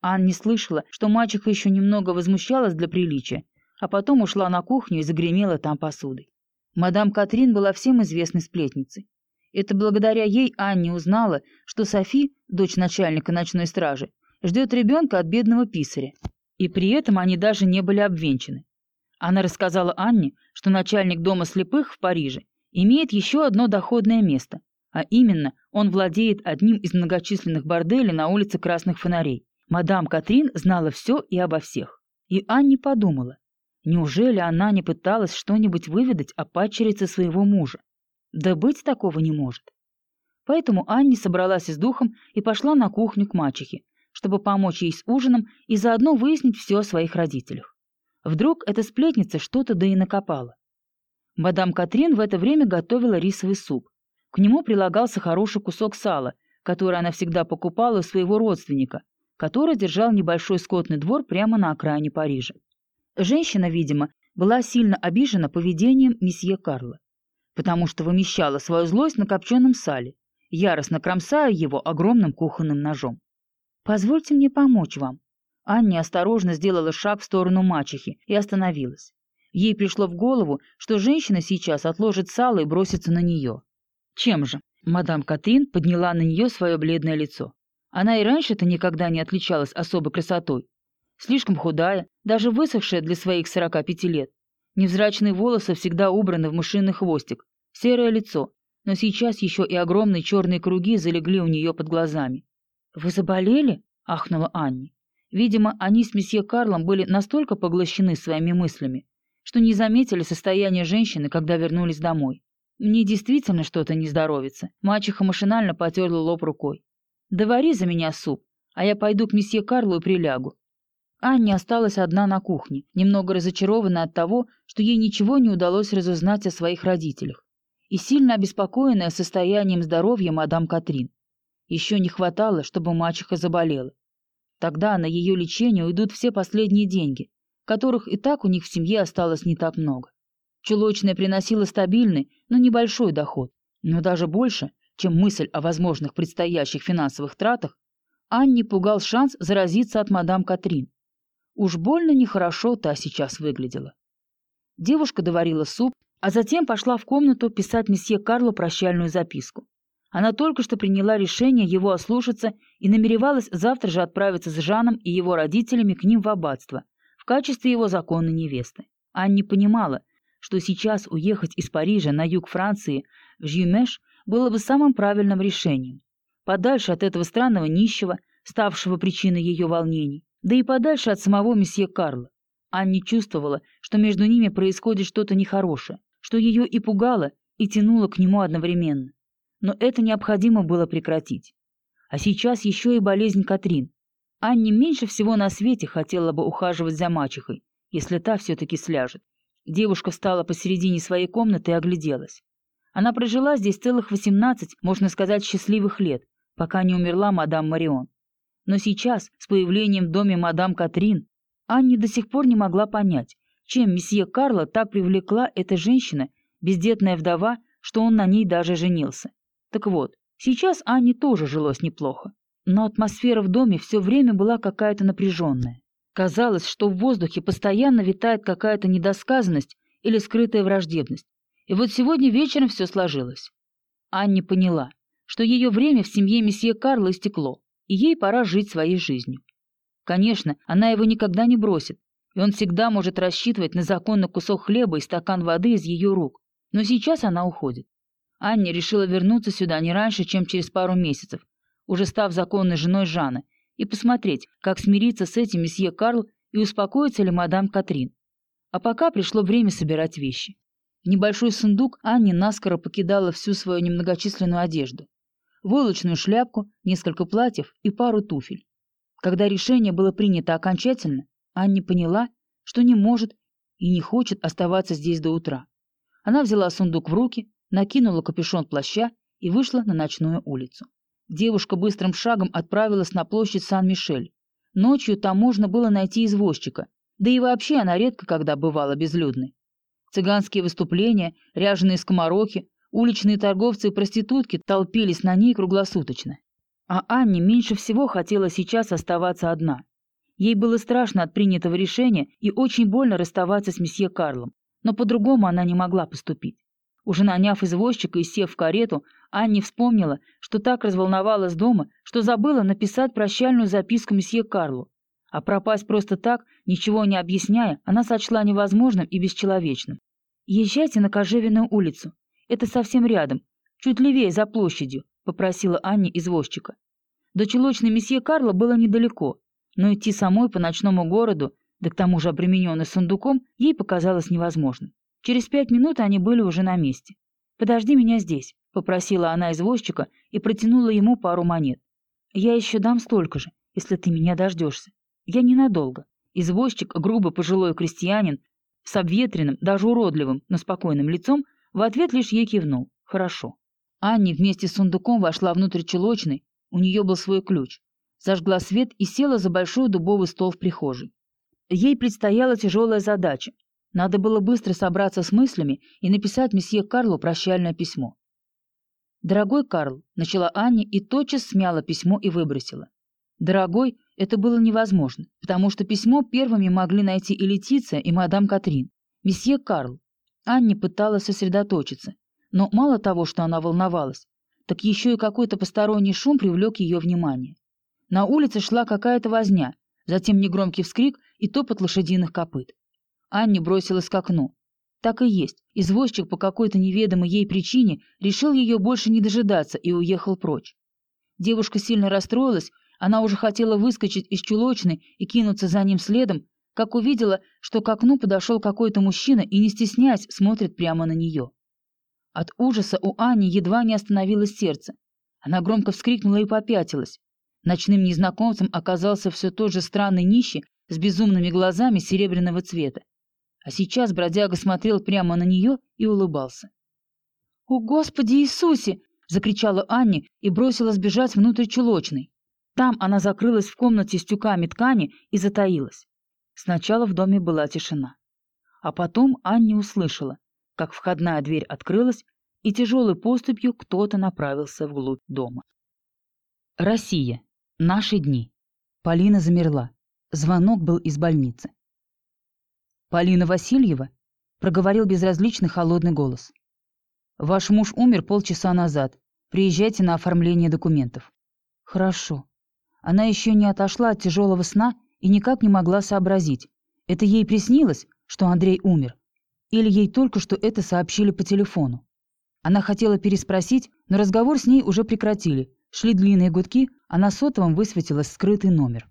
Ан не слышала, что мачеха еще немного возмущалась для приличия, а потом ушла на кухню и загремела там посудой. Мадам Катрин была всем известной сплетницей. Это благодаря ей Анне узнала, что Софи, дочь начальника ночной стражи, ждет ребенка от бедного писаря. И при этом они даже не были обвенчаны. Она рассказала Анне, что начальник дома слепых в Париже имеет еще одно доходное место, а именно он владеет одним из многочисленных борделей на улице Красных Фонарей. Мадам Катрин знала все и обо всех. И Анни подумала, неужели она не пыталась что-нибудь выведать о падчерице своего мужа? Да быть такого не может. Поэтому Анни собралась с духом и пошла на кухню к мачехе, чтобы помочь ей с ужином и заодно выяснить все о своих родителях. Вдруг эта сплетница что-то да и накопала. Мадам Катрин в это время готовила рисовый суп. К нему прилагался хороший кусок сала, который она всегда покупала у своего родственника, который держал небольшой скотный двор прямо на окраине Парижа. Женщина, видимо, была сильно обижена поведением месье Карла, потому что вымещала свою злость на копченом сале, яростно кромсая его огромным кухонным ножом. «Позвольте мне помочь вам». Анни осторожно сделала шаг в сторону мачехи и остановилась. Ей пришло в голову, что женщина сейчас отложит сало и бросится на нее. Чем же? Мадам Катрин подняла на нее свое бледное лицо. Она и раньше-то никогда не отличалась особой красотой. Слишком худая, даже высохшая для своих 45 лет. Невзрачные волосы всегда убраны в мышиный хвостик, серое лицо, но сейчас еще и огромные черные круги залегли у нее под глазами. «Вы заболели?» — ахнула Анни. Видимо, они с месье Карлом были настолько поглощены своими мыслями, что не заметили состояние женщины, когда вернулись домой. Мне действительно что-то не здоровится. Мачеха машинально потерла лоб рукой. «Довари за меня суп, а я пойду к месье Карлу и прилягу». Анне осталась одна на кухне, немного разочарованная от того, что ей ничего не удалось разузнать о своих родителях, и сильно обеспокоенная состоянием здоровья мадам Катрин. Еще не хватало, чтобы мачеха заболела. Тогда на ее лечение уйдут все последние деньги, которых и так у них в семье осталось не так много. Чулочная приносила стабильный, но небольшой доход, но даже больше, чем мысль о возможных предстоящих финансовых тратах, Анни пугал шанс заразиться от мадам Катрин. Уж больно нехорошо та сейчас выглядела. Девушка доварила суп, а затем пошла в комнату писать месье Карлу прощальную записку. Она только что приняла решение его ослушаться и намеревалась завтра же отправиться с Жаном и его родителями к ним в аббатство в качестве его законной невесты. Анни понимала, что сейчас уехать из Парижа на юг Франции в Жюмеш было бы самым правильным решением. Подальше от этого странного нищего, ставшего причиной ее волнений, да и подальше от самого месье Карла. Анни чувствовала, что между ними происходит что-то нехорошее, что ее и пугало, и тянуло к нему одновременно. Но это необходимо было прекратить. А сейчас еще и болезнь Катрин. Анне меньше всего на свете хотела бы ухаживать за мачехой, если та все-таки сляжет. Девушка встала посередине своей комнаты и огляделась. Она прожила здесь целых 18, можно сказать, счастливых лет, пока не умерла мадам Марион. Но сейчас, с появлением в доме мадам Катрин, Анни до сих пор не могла понять, чем месье Карло так привлекла эта женщина, бездетная вдова, что он на ней даже женился. Так вот, сейчас Анне тоже жилось неплохо, но атмосфера в доме все время была какая-то напряженная. Казалось, что в воздухе постоянно витает какая-то недосказанность или скрытая враждебность. И вот сегодня вечером все сложилось. Анни поняла, что ее время в семье месье Карла истекло, и ей пора жить своей жизнью. Конечно, она его никогда не бросит, и он всегда может рассчитывать на законный кусок хлеба и стакан воды из ее рук. Но сейчас она уходит. Анни решила вернуться сюда не раньше, чем через пару месяцев, уже став законной женой Жана, и посмотреть, как смириться с этим месье Карл и успокоится ли мадам Катрин. А пока пришло время собирать вещи. В небольшой сундук Анни наскоро покидала всю свою немногочисленную одежду. Войлочную шляпку, несколько платьев и пару туфель. Когда решение было принято окончательно, Анни поняла, что не может и не хочет оставаться здесь до утра. Она взяла сундук в руки, накинула капюшон плаща и вышла на ночную улицу. Девушка быстрым шагом отправилась на площадь Сан-Мишель. Ночью там можно было найти извозчика, да и вообще она редко когда бывала безлюдной. Цыганские выступления, ряженые скомороки, уличные торговцы и проститутки толпились на ней круглосуточно. А Анне меньше всего хотела сейчас оставаться одна. Ей было страшно от принятого решения и очень больно расставаться с месье Карлом, но по-другому она не могла поступить. Уже наняв извозчика и сев в карету, Анни вспомнила, что так разволновалась дома, что забыла написать прощальную записку месье Карлу. А пропасть просто так, ничего не объясняя, она сочла невозможным и бесчеловечным. «Езжайте на Кожевенную улицу. Это совсем рядом, чуть левее, за площадью», — попросила Анни извозчика. До чулочной месье Карла было недалеко, но идти самой по ночному городу, да к тому же обремененной сундуком, ей показалось невозможным. Через пять минут они были уже на месте. «Подожди меня здесь», — попросила она извозчика и протянула ему пару монет. «Я еще дам столько же, если ты меня дождешься. Я ненадолго». Извозчик, грубый пожилой крестьянин, с обветренным, даже уродливым, но спокойным лицом, в ответ лишь ей кивнул. «Хорошо». Анни вместе с сундуком вошла внутрь чулочной, у нее был свой ключ, зажгла свет и села за большой дубовый стол в прихожей. Ей предстояла тяжелая задача надо было быстро собраться с мыслями и написать месье Карлу прощальное письмо. «Дорогой Карл», — начала Аня и тотчас смяла письмо и выбросила. «Дорогой» — это было невозможно, потому что письмо первыми могли найти и Летиция, и мадам Катрин. «Месье Карл». Анне пыталась сосредоточиться, но мало того, что она волновалась, так еще и какой-то посторонний шум привлек ее внимание. На улице шла какая-то возня, затем негромкий вскрик и топот лошадиных копыт. Анне бросилась к окну. Так и есть. Извозчик по какой-то неведомой ей причине решил ее больше не дожидаться и уехал прочь. Девушка сильно расстроилась, она уже хотела выскочить из чулочной и кинуться за ним следом, как увидела, что к окну подошел какой-то мужчина и, не стесняясь, смотрит прямо на нее. От ужаса у Ани едва не остановилось сердце. Она громко вскрикнула и попятилась. Ночным незнакомцем оказался все тот же странный нищий с безумными глазами серебряного цвета. А сейчас бродяга смотрел прямо на нее и улыбался. «О, Господи Иисусе!» — закричала Анни и бросилась бежать внутрь чулочной. Там она закрылась в комнате с тюками ткани и затаилась. Сначала в доме была тишина. А потом Анни услышала, как входная дверь открылась, и тяжелой поступью кто-то направился вглубь дома. Россия. Наши дни. Полина замерла. Звонок был из больницы. «Полина Васильева?» — проговорил безразличный холодный голос. «Ваш муж умер полчаса назад. Приезжайте на оформление документов». «Хорошо». Она еще не отошла от тяжелого сна и никак не могла сообразить, это ей приснилось, что Андрей умер, или ей только что это сообщили по телефону. Она хотела переспросить, но разговор с ней уже прекратили, шли длинные гудки, а на сотовом высветилось скрытый номер.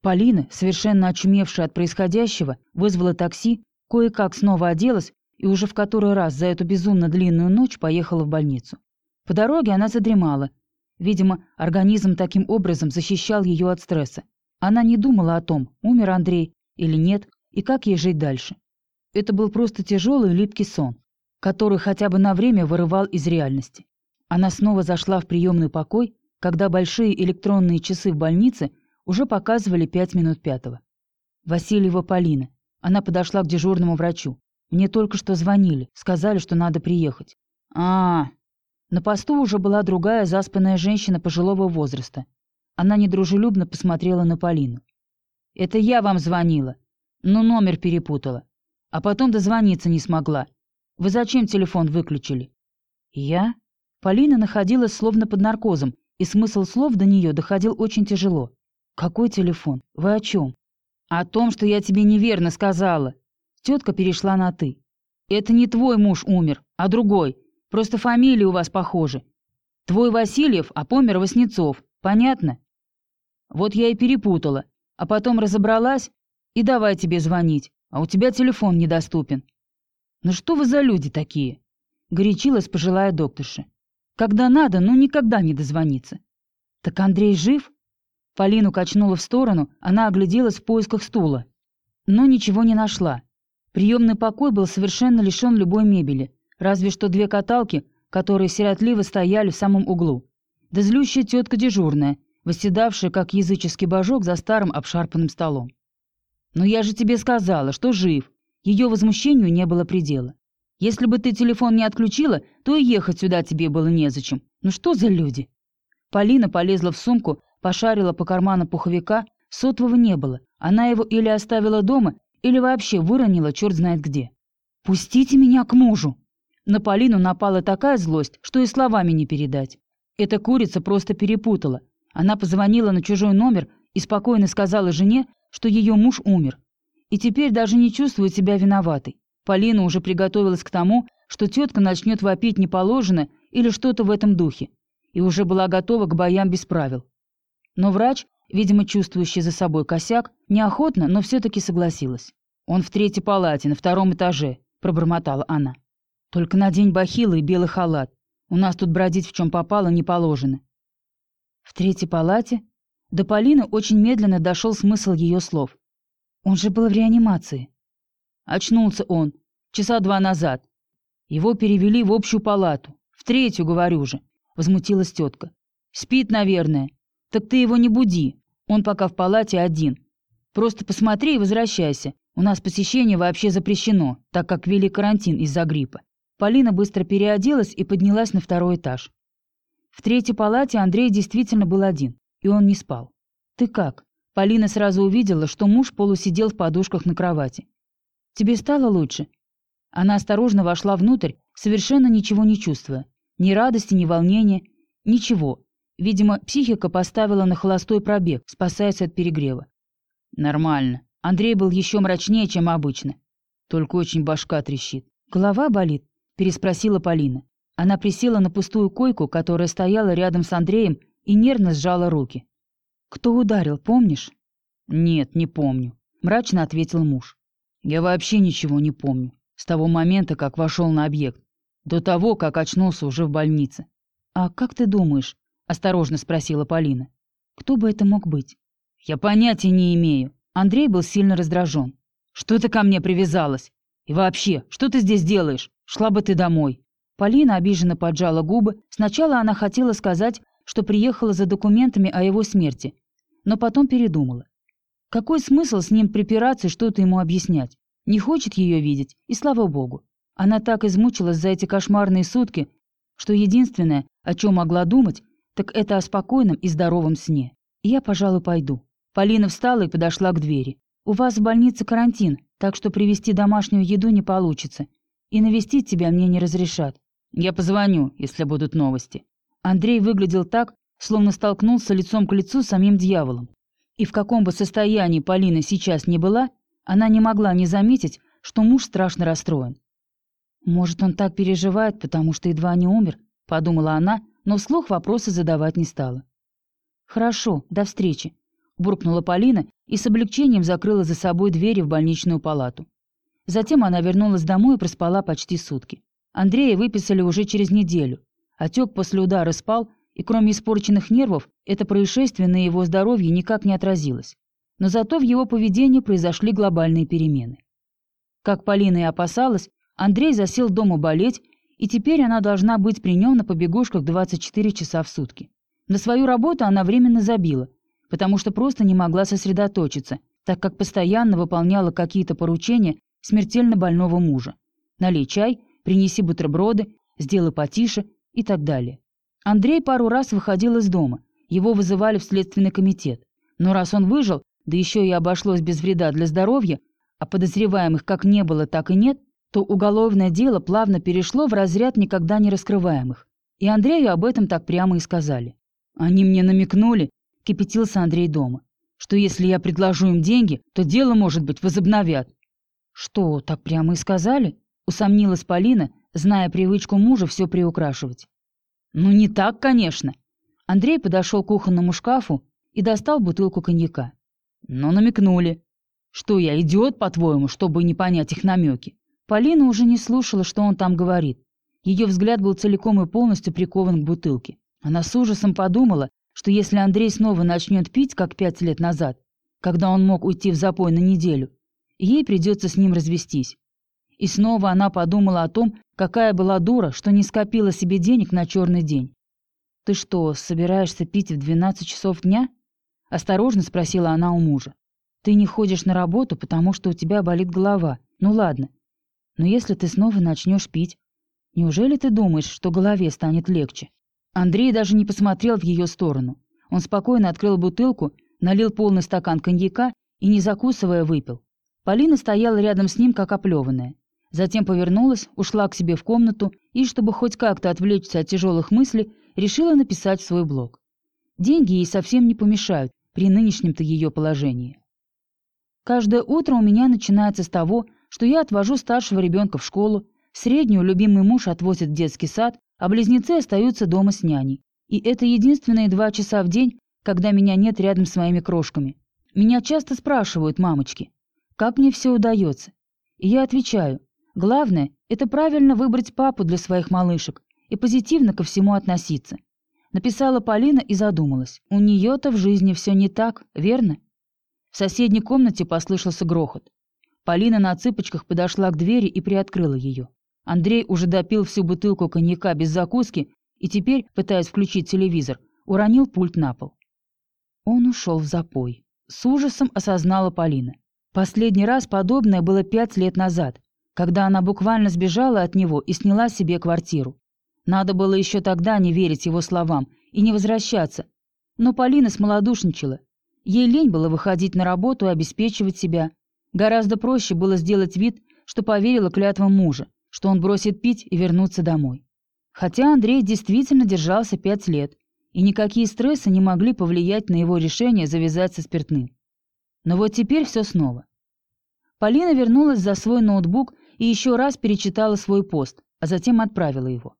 Полина, совершенно очумевшая от происходящего, вызвала такси, кое-как снова оделась и уже в который раз за эту безумно длинную ночь поехала в больницу. По дороге она задремала. Видимо, организм таким образом защищал ее от стресса. Она не думала о том, умер Андрей или нет, и как ей жить дальше. Это был просто тяжелый липкий сон, который хотя бы на время вырывал из реальности. Она снова зашла в приемный покой, когда большие электронные часы в больнице уже показывали пять минут пятого. Васильева Полина. Она подошла к дежурному врачу. Мне только что звонили, сказали, что надо приехать. А, -а, -а. На посту уже была другая заспанная женщина пожилого возраста. Она недружелюбно посмотрела на Полину. «Это я вам звонила, но номер перепутала. А потом дозвониться не смогла. Вы зачем телефон выключили?» «Я?» Полина находилась словно под наркозом, и смысл слов до нее доходил очень тяжело. «Какой телефон? Вы о чем?» «О том, что я тебе неверно сказала». Тетка перешла на «ты». «Это не твой муж умер, а другой. Просто фамилии у вас похожи. Твой Васильев, а помер Васнецов. Понятно?» Вот я и перепутала, а потом разобралась и давай тебе звонить, а у тебя телефон недоступен. Ну что вы за люди такие? Горячилась пожилая докторша. Когда надо, ну никогда не дозвониться. Так Андрей жив? Полину качнула в сторону, она огляделась в поисках стула. Но ничего не нашла. Приемный покой был совершенно лишен любой мебели, разве что две каталки, которые сиротливо стояли в самом углу. Да злющая тетка дежурная, восседавшая, как языческий божок, за старым обшарпанным столом. «Но я же тебе сказала, что жив!» Ее возмущению не было предела. «Если бы ты телефон не отключила, то и ехать сюда тебе было незачем. Ну что за люди?» Полина полезла в сумку, пошарила по карману пуховика, сотового не было. Она его или оставила дома, или вообще выронила черт знает где. «Пустите меня к мужу!» На Полину напала такая злость, что и словами не передать. Эта курица просто перепутала. Она позвонила на чужой номер и спокойно сказала жене, что ее муж умер. И теперь даже не чувствует себя виноватой. Полина уже приготовилась к тому, что тетка начнет вопить неположено или что-то в этом духе, и уже была готова к боям без правил. Но врач, видимо, чувствующий за собой косяк, неохотно, но все-таки согласилась. «Он в третьей палате, на втором этаже», — пробормотала она. «Только надень бахилы и белый халат. У нас тут бродить в чем попало не положено. В третьей палате до Полины очень медленно дошел смысл ее слов. Он же был в реанимации. Очнулся он. Часа два назад. Его перевели в общую палату. В третью, говорю же. Возмутилась тетка. Спит, наверное. Так ты его не буди. Он пока в палате один. Просто посмотри и возвращайся. У нас посещение вообще запрещено, так как ввели карантин из-за гриппа. Полина быстро переоделась и поднялась на второй этаж. В третьей палате Андрей действительно был один, и он не спал. «Ты как?» Полина сразу увидела, что муж полусидел в подушках на кровати. «Тебе стало лучше?» Она осторожно вошла внутрь, совершенно ничего не чувствуя. Ни радости, ни волнения, ничего. Видимо, психика поставила на холостой пробег, спасаясь от перегрева. «Нормально. Андрей был еще мрачнее, чем обычно. Только очень башка трещит. Голова болит?» – переспросила Полина. Она присела на пустую койку, которая стояла рядом с Андреем, и нервно сжала руки. «Кто ударил, помнишь?» «Нет, не помню», — мрачно ответил муж. «Я вообще ничего не помню. С того момента, как вошел на объект. До того, как очнулся уже в больнице». «А как ты думаешь?» — осторожно спросила Полина. «Кто бы это мог быть?» «Я понятия не имею». Андрей был сильно раздражен. «Что ты ко мне привязалась? И вообще, что ты здесь делаешь? Шла бы ты домой». Полина обиженно поджала губы. Сначала она хотела сказать, что приехала за документами о его смерти, но потом передумала. Какой смысл с ним припираться и что-то ему объяснять? Не хочет ее видеть, и слава богу. Она так измучилась за эти кошмарные сутки, что единственное, о чем могла думать, так это о спокойном и здоровом сне. Я, пожалуй, пойду. Полина встала и подошла к двери. «У вас в больнице карантин, так что привезти домашнюю еду не получится. И навестить тебя мне не разрешат. Я позвоню, если будут новости. Андрей выглядел так, словно столкнулся лицом к лицу с самим дьяволом. И в каком бы состоянии Полина сейчас не была, она не могла не заметить, что муж страшно расстроен. «Может, он так переживает, потому что едва не умер?» — подумала она, но вслух вопросы задавать не стала. «Хорошо, до встречи. буркнула Полина и с облегчением закрыла за собой двери в больничную палату. Затем она вернулась домой и проспала почти сутки. Андрея выписали уже через неделю. Отек после удара спал, и кроме испорченных нервов, это происшествие на его здоровье никак не отразилось. Но зато в его поведении произошли глобальные перемены. Как Полина и опасалась, Андрей засел дома болеть, и теперь она должна быть при нем на побегушках 24 часа в сутки. На свою работу она временно забила, потому что просто не могла сосредоточиться, так как постоянно выполняла какие-то поручения смертельно больного мужа. Налей чай, принеси бутерброды, сделай потише и так далее. Андрей пару раз выходил из дома, его вызывали в следственный комитет. Но раз он выжил, да еще и обошлось без вреда для здоровья, а подозреваемых как не было, так и нет, то уголовное дело плавно перешло в разряд никогда не раскрываемых. И Андрею об этом так прямо и сказали. «Они мне намекнули», — кипятился Андрей дома, «что если я предложу им деньги, то дело, может быть, возобновят». «Что, так прямо и сказали?» — усомнилась Полина, зная привычку мужа все приукрашивать. «Ну, не так, конечно». Андрей подошел к кухонному шкафу и достал бутылку коньяка. «Но намекнули. Что я, идиот, по-твоему, чтобы не понять их намеки?» Полина уже не слушала, что он там говорит. Ее взгляд был целиком и полностью прикован к бутылке. Она с ужасом подумала, что если Андрей снова начнет пить, как пять лет назад, когда он мог уйти в запой на неделю, ей придется с ним развестись. И снова она подумала о том, какая была дура, что не скопила себе денег на черный день. «Ты что, собираешься пить в 12 часов дня?» — осторожно спросила она у мужа. «Ты не ходишь на работу, потому что у тебя болит голова. Ну ладно, но если ты снова начнешь пить, неужели ты думаешь, что голове станет легче? Андрей даже не посмотрел в ее сторону. Он спокойно открыл бутылку, налил полный стакан коньяка и, не закусывая, выпил. Полина стояла рядом с ним, как оплеванная. Затем повернулась, ушла к себе в комнату и, чтобы хоть как-то отвлечься от тяжелых мыслей, решила написать свой блог. Деньги ей совсем не помешают при нынешнем-то ее положении. Каждое утро у меня начинается с того, что я отвожу старшего ребенка в школу, среднюю любимый муж отвозит в детский сад, а близнецы остаются дома с няней. И это единственные два часа в день, когда меня нет рядом с моими крошками. Меня часто спрашивают мамочки, как мне все удается. И я отвечаю, главное – это правильно выбрать папу для своих малышек и позитивно ко всему относиться. Написала Полина и задумалась. У нее-то в жизни все не так, верно? В соседней комнате послышался грохот. Полина на цыпочках подошла к двери и приоткрыла ее. Андрей уже допил всю бутылку коньяка без закуски и теперь, пытаясь включить телевизор, уронил пульт на пол. Он ушел в запой. С ужасом осознала Полина. Последний раз подобное было пять лет назад, когда она буквально сбежала от него и сняла себе квартиру. Надо было еще тогда не верить его словам и не возвращаться. Но Полина смолодушничала. Ей лень было выходить на работу и обеспечивать себя, Гораздо проще было сделать вид, что поверила клятвам мужа, что он бросит пить и вернуться домой. Хотя Андрей действительно держался пять лет, и никакие стрессы не могли повлиять на его решение завязать со спиртным. Но вот теперь все снова. Полина вернулась за свой ноутбук и еще раз перечитала свой пост, а затем отправила его.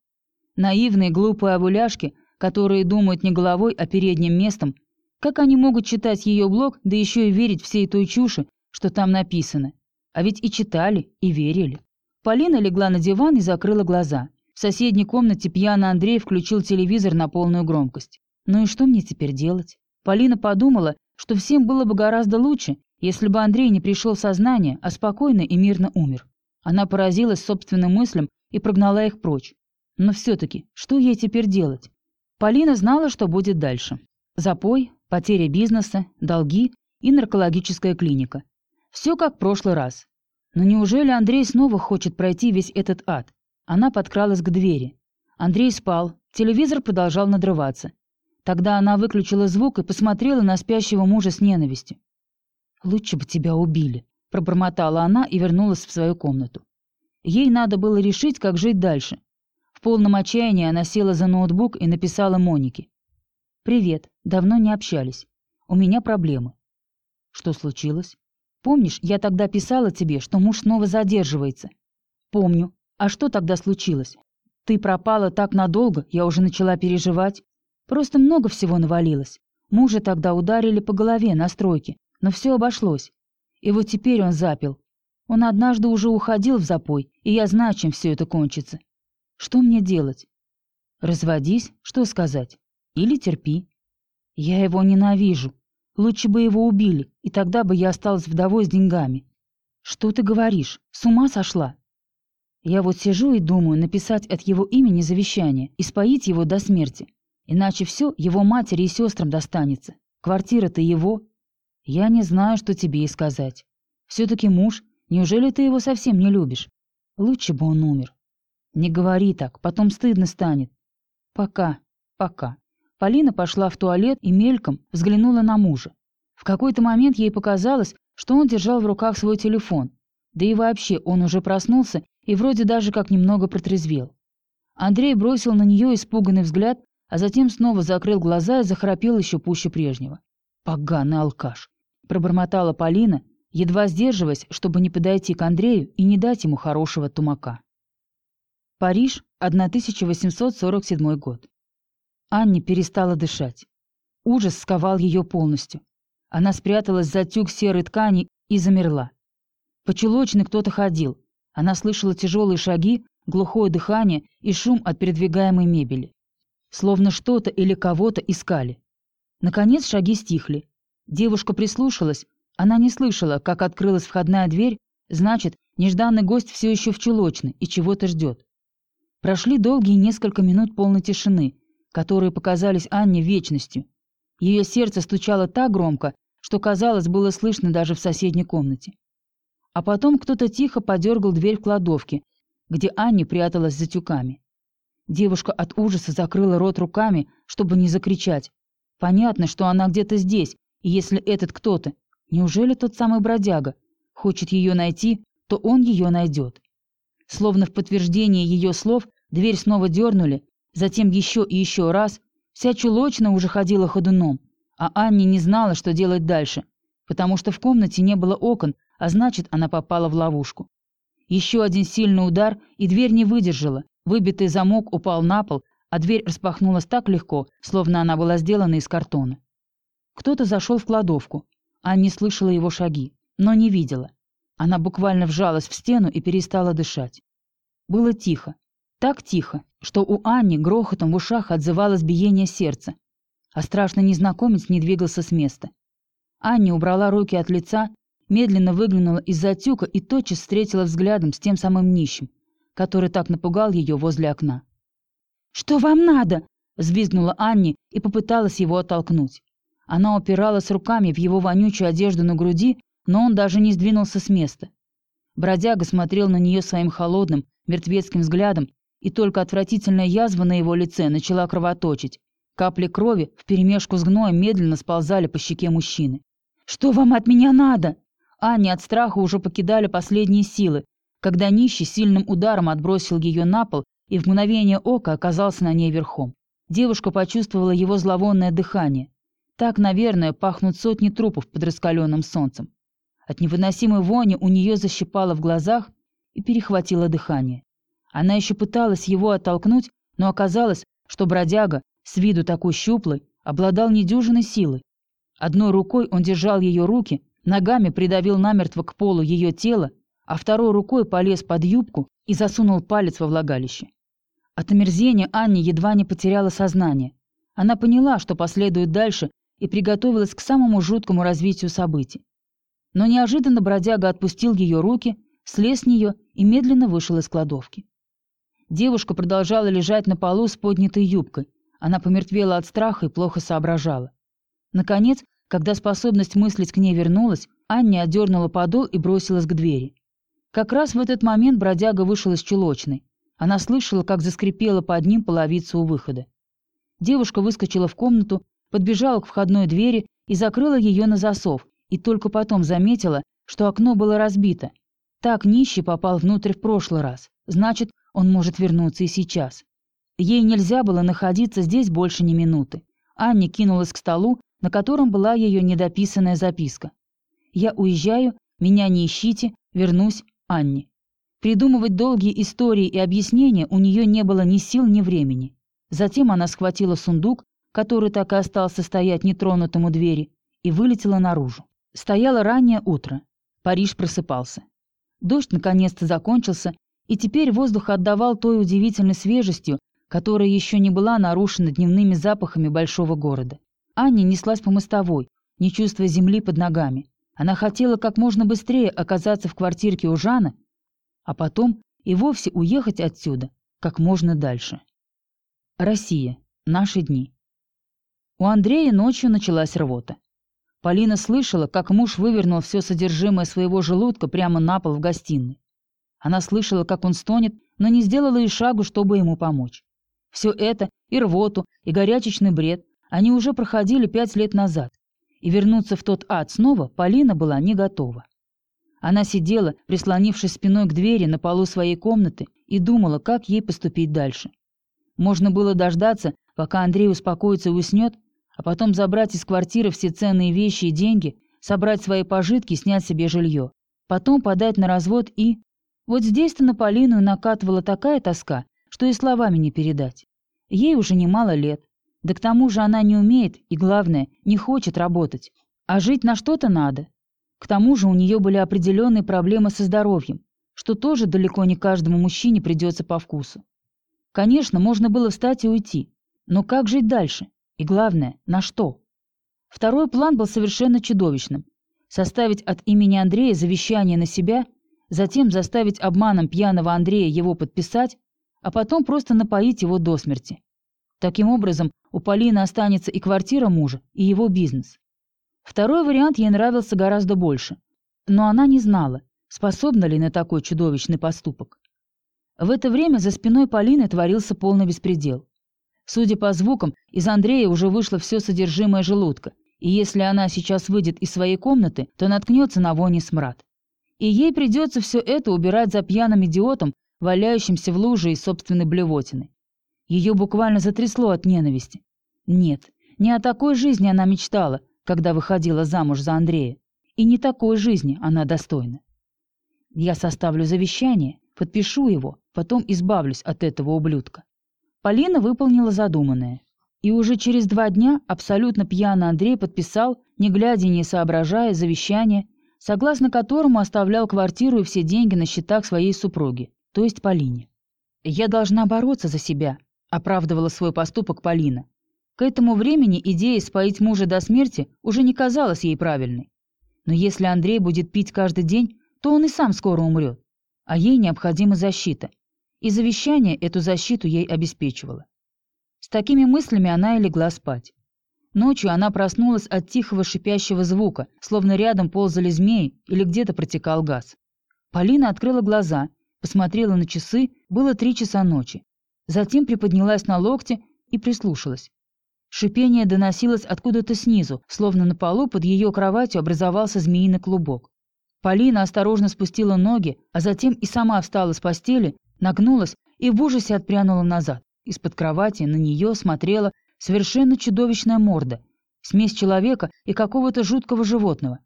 Наивные глупые овуляшки, которые думают не головой, а передним местом, как они могут читать ее блог, да еще и верить всей той чуши, что там написано. А ведь и читали, и верили. Полина легла на диван и закрыла глаза. В соседней комнате пьяный Андрей включил телевизор на полную громкость. Ну и что мне теперь делать? Полина подумала, что всем было бы гораздо лучше, если бы Андрей не пришел в сознание, а спокойно и мирно умер. Она поразилась собственным мыслям и прогнала их прочь. Но все-таки, что ей теперь делать? Полина знала, что будет дальше. Запой, потеря бизнеса, долги и наркологическая клиника. Все как в прошлый раз. Но неужели Андрей снова хочет пройти весь этот ад? Она подкралась к двери. Андрей спал, телевизор продолжал надрываться. Тогда она выключила звук и посмотрела на спящего мужа с ненавистью. «Лучше бы тебя убили», — пробормотала она и вернулась в свою комнату. Ей надо было решить, как жить дальше. В полном отчаянии она села за ноутбук и написала Монике. «Привет, давно не общались. У меня проблемы». «Что случилось?» Помнишь, я тогда писала тебе, что муж снова задерживается? Помню. А что тогда случилось? Ты пропала так надолго, я уже начала переживать. Просто много всего навалилось. Мужа тогда ударили по голове на стройке, но все обошлось. И вот теперь он запил. Он однажды уже уходил в запой, и я знаю, чем все это кончится. Что мне делать? Разводись, что сказать? Или терпи. Я его ненавижу. Лучше бы его убили, и тогда бы я осталась вдовой с деньгами. Что ты говоришь? С ума сошла? Я вот сижу и думаю написать от его имени завещание и споить его до смерти. Иначе все его матери и сестрам достанется. Квартира-то его. Я не знаю, что тебе и сказать. Все-таки муж, неужели ты его совсем не любишь? Лучше бы он умер. Не говори так, потом стыдно станет. Пока, пока. Полина пошла в туалет и мельком взглянула на мужа. В какой-то момент ей показалось, что он держал в руках свой телефон. Да и вообще он уже проснулся и вроде даже как немного протрезвел. Андрей бросил на нее испуганный взгляд, а затем снова закрыл глаза и захрапел еще пуще прежнего. «Поганый алкаш!» — пробормотала Полина, едва сдерживаясь, чтобы не подойти к Андрею и не дать ему хорошего тумака. Париж, 1847 год. Анне перестала дышать. Ужас сковал ее полностью. Она спряталась за тюк серой ткани и замерла. По чулочной кто-то ходил. Она слышала тяжелые шаги, глухое дыхание и шум от передвигаемой мебели. Словно что-то или кого-то искали. Наконец шаги стихли. Девушка прислушалась. Она не слышала, как открылась входная дверь, значит, нежданный гость все еще в чулочной и чего-то ждет. Прошли долгие несколько минут полной тишины, которые показались Анне вечностью. Ее сердце стучало так громко, что, казалось, было слышно даже в соседней комнате. А потом кто-то тихо подергал дверь в кладовке, где Анне пряталась за тюками. Девушка от ужаса закрыла рот руками, чтобы не закричать. Понятно, что она где-то здесь, и если этот кто-то, неужели тот самый бродяга, хочет ее найти, то он ее найдет. Словно в подтверждение ее слов, дверь снова дернули, затем еще и еще раз. Вся чулочная уже ходила ходуном, а Анне не знала, что делать дальше, потому что в комнате не было окон, а значит, она попала в ловушку. Еще один сильный удар, и дверь не выдержала. Выбитый замок упал на пол, а дверь распахнулась так легко, словно она была сделана из картона. Кто-то зашел в кладовку. Анне слышала его шаги, но не видела. Она буквально вжалась в стену и перестала дышать. Было тихо. Так тихо, что у Анни грохотом в ушах отзывалось биение сердца, а страшный незнакомец не двигался с места. Анни убрала руки от лица, медленно выглянула из-за тюка и тотчас встретила взглядом с тем самым нищим, который так напугал ее возле окна. «Что вам надо?» — взвизгнула Анни и попыталась его оттолкнуть. Она упиралась руками в его вонючую одежду на груди, но он даже не сдвинулся с места. Бродяга смотрел на нее своим холодным, мертвецким взглядом, и только отвратительная язва на его лице начала кровоточить. Капли крови вперемешку с гноем медленно сползали по щеке мужчины. «Что вам от меня надо?» Аня от страха уже покидали последние силы, когда нищий сильным ударом отбросил ее на пол и в мгновение ока оказался на ней верхом. Девушка почувствовала его зловонное дыхание. Так, наверное, пахнут сотни трупов под раскаленным солнцем. От невыносимой вони у нее защипало в глазах и перехватило дыхание. Она еще пыталась его оттолкнуть, но оказалось, что бродяга, с виду такой щуплый, обладал недюжиной силой. Одной рукой он держал ее руки, ногами придавил намертво к полу ее тело, а второй рукой полез под юбку и засунул палец во влагалище. От омерзения Анни едва не потеряла сознание. Она поняла, что последует дальше, и приготовилась к самому жуткому развитию событий. Но неожиданно бродяга отпустил ее руки, слез с нее и медленно вышел из кладовки. Девушка продолжала лежать на полу с поднятой юбкой. Она помертвела от страха и плохо соображала. Наконец, когда способность мыслить к ней вернулась, Ання отдернула подол и бросилась к двери. Как раз в этот момент бродяга вышел из чулочной. Она слышала, как заскрипела под ним половица у выхода. Девушка выскочила в комнату, подбежала к входной двери и закрыла ее на засов, и только потом заметила, что окно было разбито. Так нищий попал внутрь в прошлый раз. Значит, он может вернуться и сейчас. Ей нельзя было находиться здесь больше ни минуты. Анне кинулась к столу, на котором была ее недописанная записка. «Я уезжаю, меня не ищите, вернусь, Анне». Придумывать долгие истории и объяснения у нее не было ни сил, ни времени. Затем она схватила сундук, который так и остался стоять нетронутым у двери, и вылетела наружу. Стояло раннее утро. Париж просыпался. Дождь наконец-то закончился, и теперь воздух отдавал той удивительной свежестью, которая еще не была нарушена дневными запахами большого города. Аня неслась по мостовой, не чувствуя земли под ногами. Она хотела как можно быстрее оказаться в квартирке у Жана, а потом и вовсе уехать отсюда как можно дальше. Россия. Наши дни. У Андрея ночью началась рвота. Полина слышала, как муж вывернул все содержимое своего желудка прямо на пол в гостиной. Она слышала, как он стонет, но не сделала и шагу, чтобы ему помочь. Все это, и рвоту, и горячечный бред, они уже проходили пять лет назад. И вернуться в тот ад снова Полина была не готова. Она сидела, прислонившись спиной к двери на полу своей комнаты, и думала, как ей поступить дальше. Можно было дождаться, пока Андрей успокоится и уснет, а потом забрать из квартиры все ценные вещи и деньги, собрать свои пожитки и снять себе жилье. Потом подать на развод и... Вот здесь-то на Полину накатывала такая тоска, что и словами не передать. Ей уже немало лет. Да к тому же она не умеет и, главное, не хочет работать. А жить на что-то надо. К тому же у нее были определенные проблемы со здоровьем, что тоже далеко не каждому мужчине придется по вкусу. Конечно, можно было встать и уйти. Но как жить дальше? И главное, на что? Второй план был совершенно чудовищным. Составить от имени Андрея завещание на себя, затем заставить обманом пьяного Андрея его подписать, а потом просто напоить его до смерти. Таким образом, у Полины останется и квартира мужа, и его бизнес. Второй вариант ей нравился гораздо больше, но она не знала, способна ли на такой чудовищный поступок. В это время за спиной Полины творился полный беспредел. Судя по звукам, из Андрея уже вышло все содержимое желудка, и если она сейчас выйдет из своей комнаты, то наткнется на вонь и смрад. И ей придется все это убирать за пьяным идиотом, валяющимся в луже из собственной блевотины. Ее буквально затрясло от ненависти. Нет, не о такой жизни она мечтала, когда выходила замуж за Андрея. И не такой жизни она достойна. Я составлю завещание, подпишу его, потом избавлюсь от этого ублюдка. Полина выполнила задуманное. И уже через два дня абсолютно пьяный Андрей подписал, не глядя и не соображая, завещание, согласно которому оставлял квартиру и все деньги на счетах своей супруги, то есть Полине. «Я должна бороться за себя», — оправдывала свой поступок Полина. К этому времени идея споить мужа до смерти уже не казалась ей правильной. Но если Андрей будет пить каждый день, то он и сам скоро умрет, а ей необходима защита, и завещание эту защиту ей обеспечивало. С такими мыслями она и легла спать. Ночью она проснулась от тихого шипящего звука, словно рядом ползали змеи или где-то протекал газ. Полина открыла глаза, посмотрела на часы, было три часа ночи. Затем приподнялась на локте и прислушалась. Шипение доносилось откуда-то снизу, словно на полу под ее кроватью образовался змеиный клубок. Полина осторожно спустила ноги, а затем и сама встала с постели нагнулась и в ужасе отпрянула назад. Из-под кровати на нее смотрела совершенно чудовищная морда, смесь человека и какого-то жуткого животного.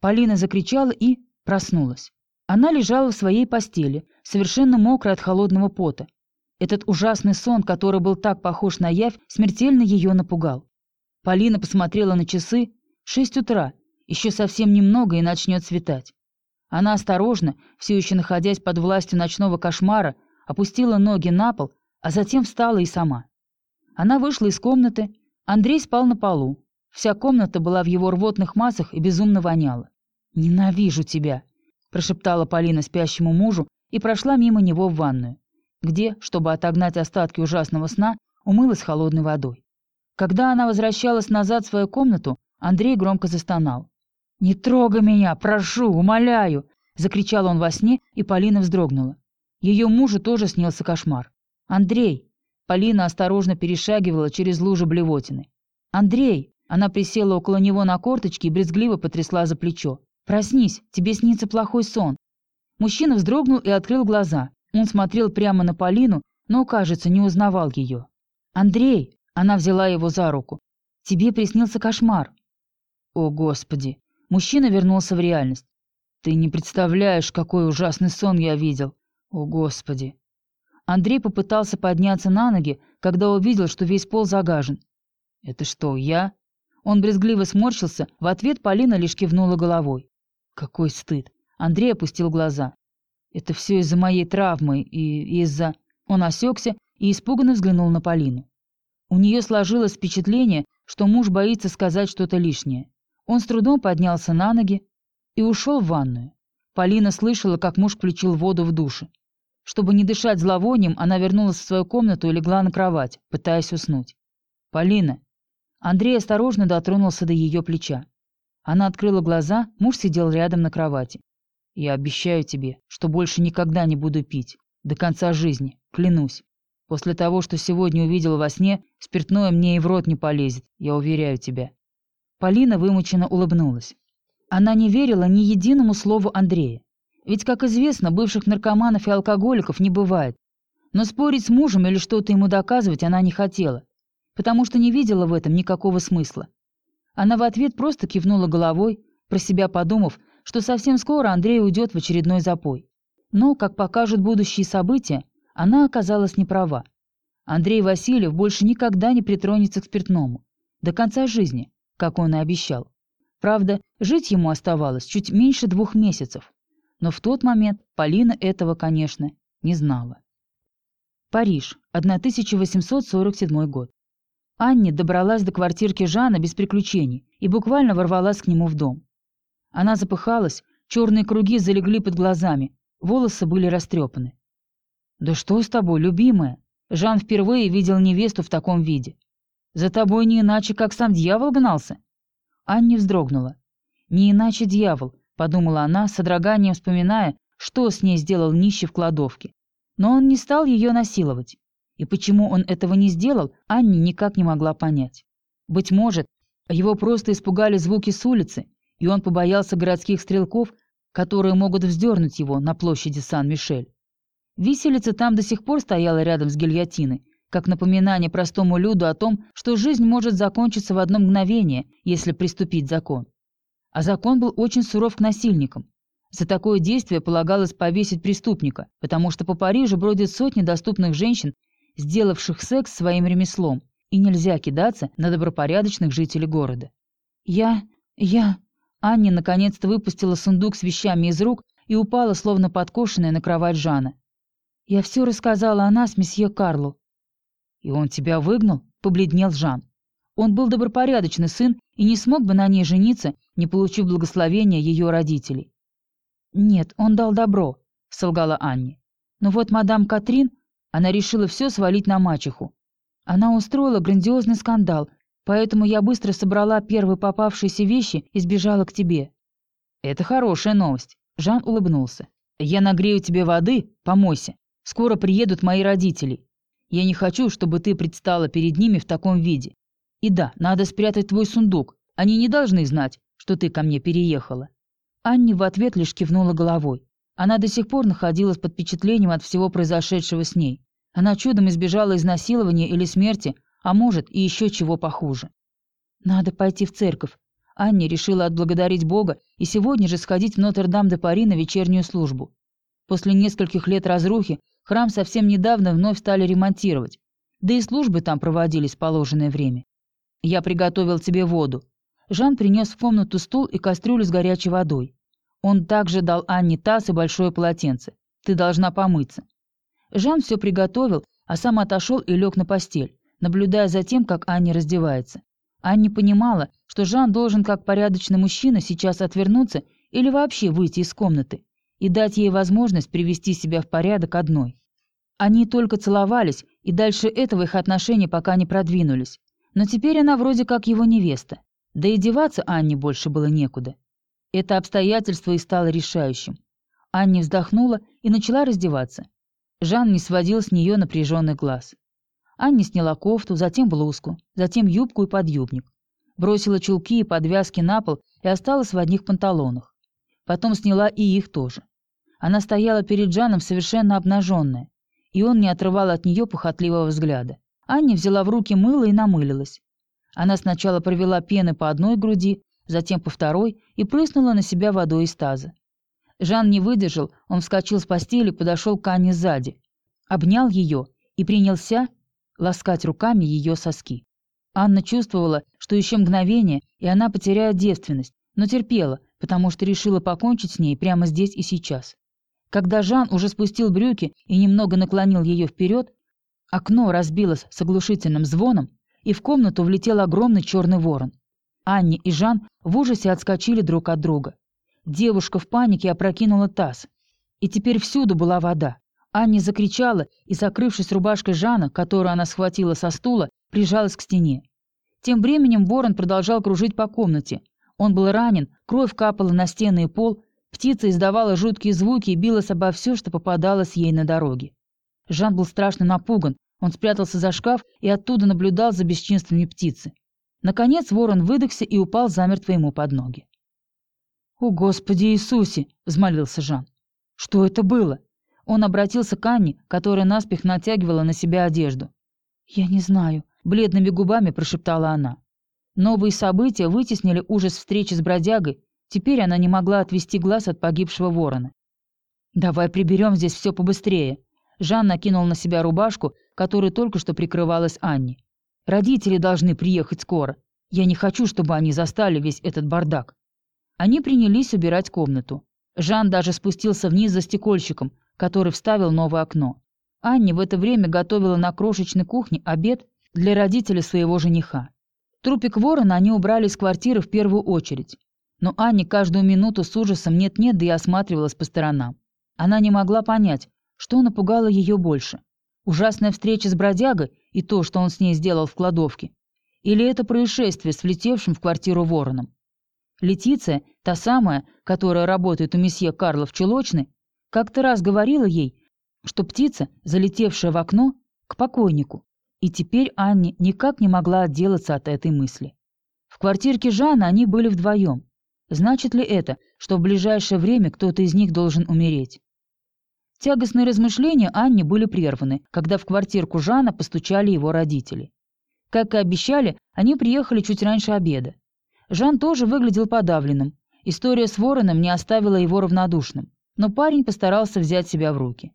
Полина закричала и проснулась. Она лежала в своей постели, совершенно мокрая от холодного пота. Этот ужасный сон, который был так похож на явь, смертельно ее напугал. Полина посмотрела на часы. Шесть утра. Еще совсем немного и начнет светать. Она осторожно, все еще находясь под властью ночного кошмара, опустила ноги на пол, а затем встала и сама. Она вышла из комнаты, Андрей спал на полу. Вся комната была в его рвотных массах и безумно воняла. «Ненавижу тебя!» – прошептала Полина спящему мужу и прошла мимо него в ванную, где, чтобы отогнать остатки ужасного сна, умылась холодной водой. Когда она возвращалась назад в свою комнату, Андрей громко застонал. «Не трогай меня, прошу, умоляю!» — закричал он во сне, и Полина вздрогнула. Ее мужу тоже снился кошмар. «Андрей!» Полина осторожно перешагивала через лужу блевотины. «Андрей!» Она присела около него на корточки и брезгливо потрясла за плечо. «Проснись, тебе снится плохой сон». Мужчина вздрогнул и открыл глаза. Он смотрел прямо на Полину, но, кажется, не узнавал ее. «Андрей!» Она взяла его за руку. «Тебе приснился кошмар». «О, Господи!» Мужчина вернулся в реальность. «Ты не представляешь, какой ужасный сон я видел! О, Господи!» Андрей попытался подняться на ноги, когда увидел, что весь пол загажен. «Это что, я?» Он брезгливо сморщился, в ответ Полина лишь кивнула головой. «Какой стыд!» Андрей опустил глаза. «Это все из-за моей травмы и из-за...» Он осекся и испуганно взглянул на Полину. У нее сложилось впечатление, что муж боится сказать что-то лишнее. Он с трудом поднялся на ноги и ушел в ванную. Полина слышала, как муж включил воду в душе. Чтобы не дышать зловонием, она вернулась в свою комнату и легла на кровать, пытаясь уснуть. «Полина!» Андрей осторожно дотронулся до ее плеча. Она открыла глаза, муж сидел рядом на кровати. «Я обещаю тебе, что больше никогда не буду пить. До конца жизни, клянусь. После того, что сегодня увидел во сне, спиртное мне и в рот не полезет, я уверяю тебя». Полина вымученно улыбнулась. Она не верила ни единому слову Андрея. Ведь, как известно, бывших наркоманов и алкоголиков не бывает. Но спорить с мужем или что-то ему доказывать она не хотела, потому что не видела в этом никакого смысла. Она в ответ просто кивнула головой, про себя подумав, что совсем скоро Андрей уйдет в очередной запой. Но, как покажут будущие события, она оказалась неправа. Андрей Васильев больше никогда не притронется к спиртному. До конца жизни, как он и обещал. Правда, жить ему оставалось чуть меньше двух месяцев но в тот момент Полина этого, конечно, не знала. Париж, 1847 год. Анни добралась до квартирки Жана без приключений и буквально ворвалась к нему в дом. Она запыхалась, черные круги залегли под глазами, волосы были растрепаны. «Да что с тобой, любимая?» Жан впервые видел невесту в таком виде. «За тобой не иначе, как сам дьявол гнался?» Анни вздрогнула. «Не иначе дьявол, — подумала она, с одраганием вспоминая, что с ней сделал нищий в кладовке. Но он не стал ее насиловать. И почему он этого не сделал, Анни никак не могла понять. Быть может, его просто испугали звуки с улицы, и он побоялся городских стрелков, которые могут вздернуть его на площади Сан-Мишель. Виселица там до сих пор стояла рядом с гильотиной, как напоминание простому люду о том, что жизнь может закончиться в одно мгновение, если приступить закон. А закон был очень суров к насильникам. За такое действие полагалось повесить преступника, потому что по Парижу бродят сотни доступных женщин, сделавших секс своим ремеслом, и нельзя кидаться на добропорядочных жителей города. «Я... я...» Анни наконец-то выпустила сундук с вещами из рук и упала, словно подкошенная, на кровать Жана. «Я все рассказала о нас месье Карлу». «И он тебя выгнал?» — побледнел Жан. Он был добропорядочный сын и не смог бы на ней жениться, не получив благословения ее родителей. «Нет, он дал добро», — солгала Анне. «Но вот мадам Катрин, она решила все свалить на мачеху. Она устроила грандиозный скандал, поэтому я быстро собрала первые попавшиеся вещи и сбежала к тебе». «Это хорошая новость», — Жан улыбнулся. «Я нагрею тебе воды, помойся. Скоро приедут мои родители. Я не хочу, чтобы ты предстала перед ними в таком виде. И да, надо спрятать твой сундук. Они не должны знать, что ты ко мне переехала». Анни в ответ лишь кивнула головой. Она до сих пор находилась под впечатлением от всего произошедшего с ней. Она чудом избежала изнасилования или смерти, а может, и еще чего похуже. «Надо пойти в церковь». Анни решила отблагодарить Бога и сегодня же сходить в Нотр-Дам-де-Пари на вечернюю службу. После нескольких лет разрухи храм совсем недавно вновь стали ремонтировать, да и службы там проводились в положенное время. «Я приготовил тебе воду». Жан принес в комнату стул и кастрюлю с горячей водой. Он также дал Анне таз и большое полотенце. «Ты должна помыться». Жан все приготовил, а сам отошел и лег на постель, наблюдая за тем, как Анне раздевается. Анне понимала, что Жан должен, как порядочный мужчина, сейчас отвернуться или вообще выйти из комнаты и дать ей возможность привести себя в порядок одной. Они только целовались, и дальше этого их отношения пока не продвинулись. Но теперь она вроде как его невеста. Да и деваться Анне больше было некуда. Это обстоятельство и стало решающим. Анне вздохнула и начала раздеваться. Жан не сводил с нее напряженный глаз. Анне сняла кофту, затем блузку, затем юбку и подъюбник. Бросила чулки и подвязки на пол и осталась в одних панталонах. Потом сняла и их тоже. Она стояла перед Жаном совершенно обнаженная, и он не отрывал от нее похотливого взгляда. Аня взяла в руки мыло и намылилась. Она сначала провела пены по одной груди, затем по второй и прыснула на себя водой из таза. Жан не выдержал, он вскочил с постели и подошел к Анне сзади. Обнял ее и принялся ласкать руками ее соски. Анна чувствовала, что еще мгновение, и она потеряет девственность, но терпела, потому что решила покончить с ней прямо здесь и сейчас. Когда Жан уже спустил брюки и немного наклонил ее вперед, окно разбилось с оглушительным звоном, и в комнату влетел огромный черный ворон. Анне и Жан в ужасе отскочили друг от друга. Девушка в панике опрокинула таз. И теперь всюду была вода. Анне закричала и, закрывшись рубашкой Жана, которую она схватила со стула, прижалась к стене. Тем временем ворон продолжал кружить по комнате. Он был ранен, кровь капала на стены и пол, птица издавала жуткие звуки и билась обо все, что попадалось ей на дороге. Жан был страшно напуган, он спрятался за шкаф и оттуда наблюдал за бесчинствами птицы. Наконец ворон выдохся и упал замертво ему под ноги. «О, Господи Иисусе!» — взмолился Жан. «Что это было?» Он обратился к Анне, которая наспех натягивала на себя одежду. «Я не знаю», — бледными губами прошептала она. Новые события вытеснили ужас встречи с бродягой, теперь она не могла отвести глаз от погибшего ворона. «Давай приберем здесь все побыстрее», Жан накинул на себя рубашку, которой только что прикрывалась Анне. «Родители должны приехать скоро. Я не хочу, чтобы они застали весь этот бардак». Они принялись убирать комнату. Жан даже спустился вниз за стекольщиком, который вставил новое окно. Анне в это время готовила на крошечной кухне обед для родителей своего жениха. Трупик ворона они убрали из квартиры в первую очередь. Но Анне каждую минуту с ужасом нет-нет, да и осматривалась по сторонам. Она не могла понять, что напугало ее больше? Ужасная встреча с бродягой и то, что он с ней сделал в кладовке? Или это происшествие с влетевшим в квартиру вороном? Летиция, та самая, которая работает у месье Карла в Чулочной, как-то раз говорила ей, что птица, залетевшая в окно, к покойнику. И теперь Анне никак не могла отделаться от этой мысли. В квартирке Жана они были вдвоем. Значит ли это, что в ближайшее время кто-то из них должен умереть? Тягостные размышления Анне были прерваны, когда в квартирку Жана постучали его родители. Как и обещали, они приехали чуть раньше обеда. Жан тоже выглядел подавленным. История с вороном не оставила его равнодушным. Но парень постарался взять себя в руки.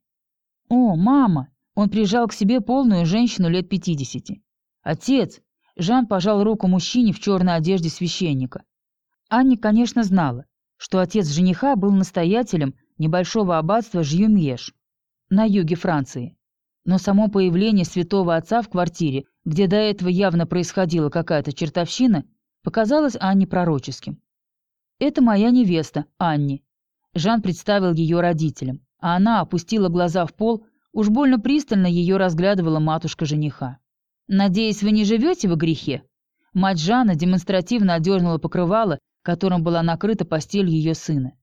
«О, мама!» Он прижал к себе полную женщину лет пятидесяти. «Отец!» Жан пожал руку мужчине в черной одежде священника. Анне, конечно, знала, что отец жениха был настоятелем небольшого аббатства Жюмьеш на юге Франции. Но само появление святого отца в квартире, где до этого явно происходила какая-то чертовщина, показалось Анне пророческим. «Это моя невеста, Анни». Жан представил ее родителям, а она опустила глаза в пол, уж больно пристально ее разглядывала матушка жениха. «Надеюсь, вы не живете во грехе?» Мать Жана демонстративно одернула покрывало, которым была накрыта постель ее сына.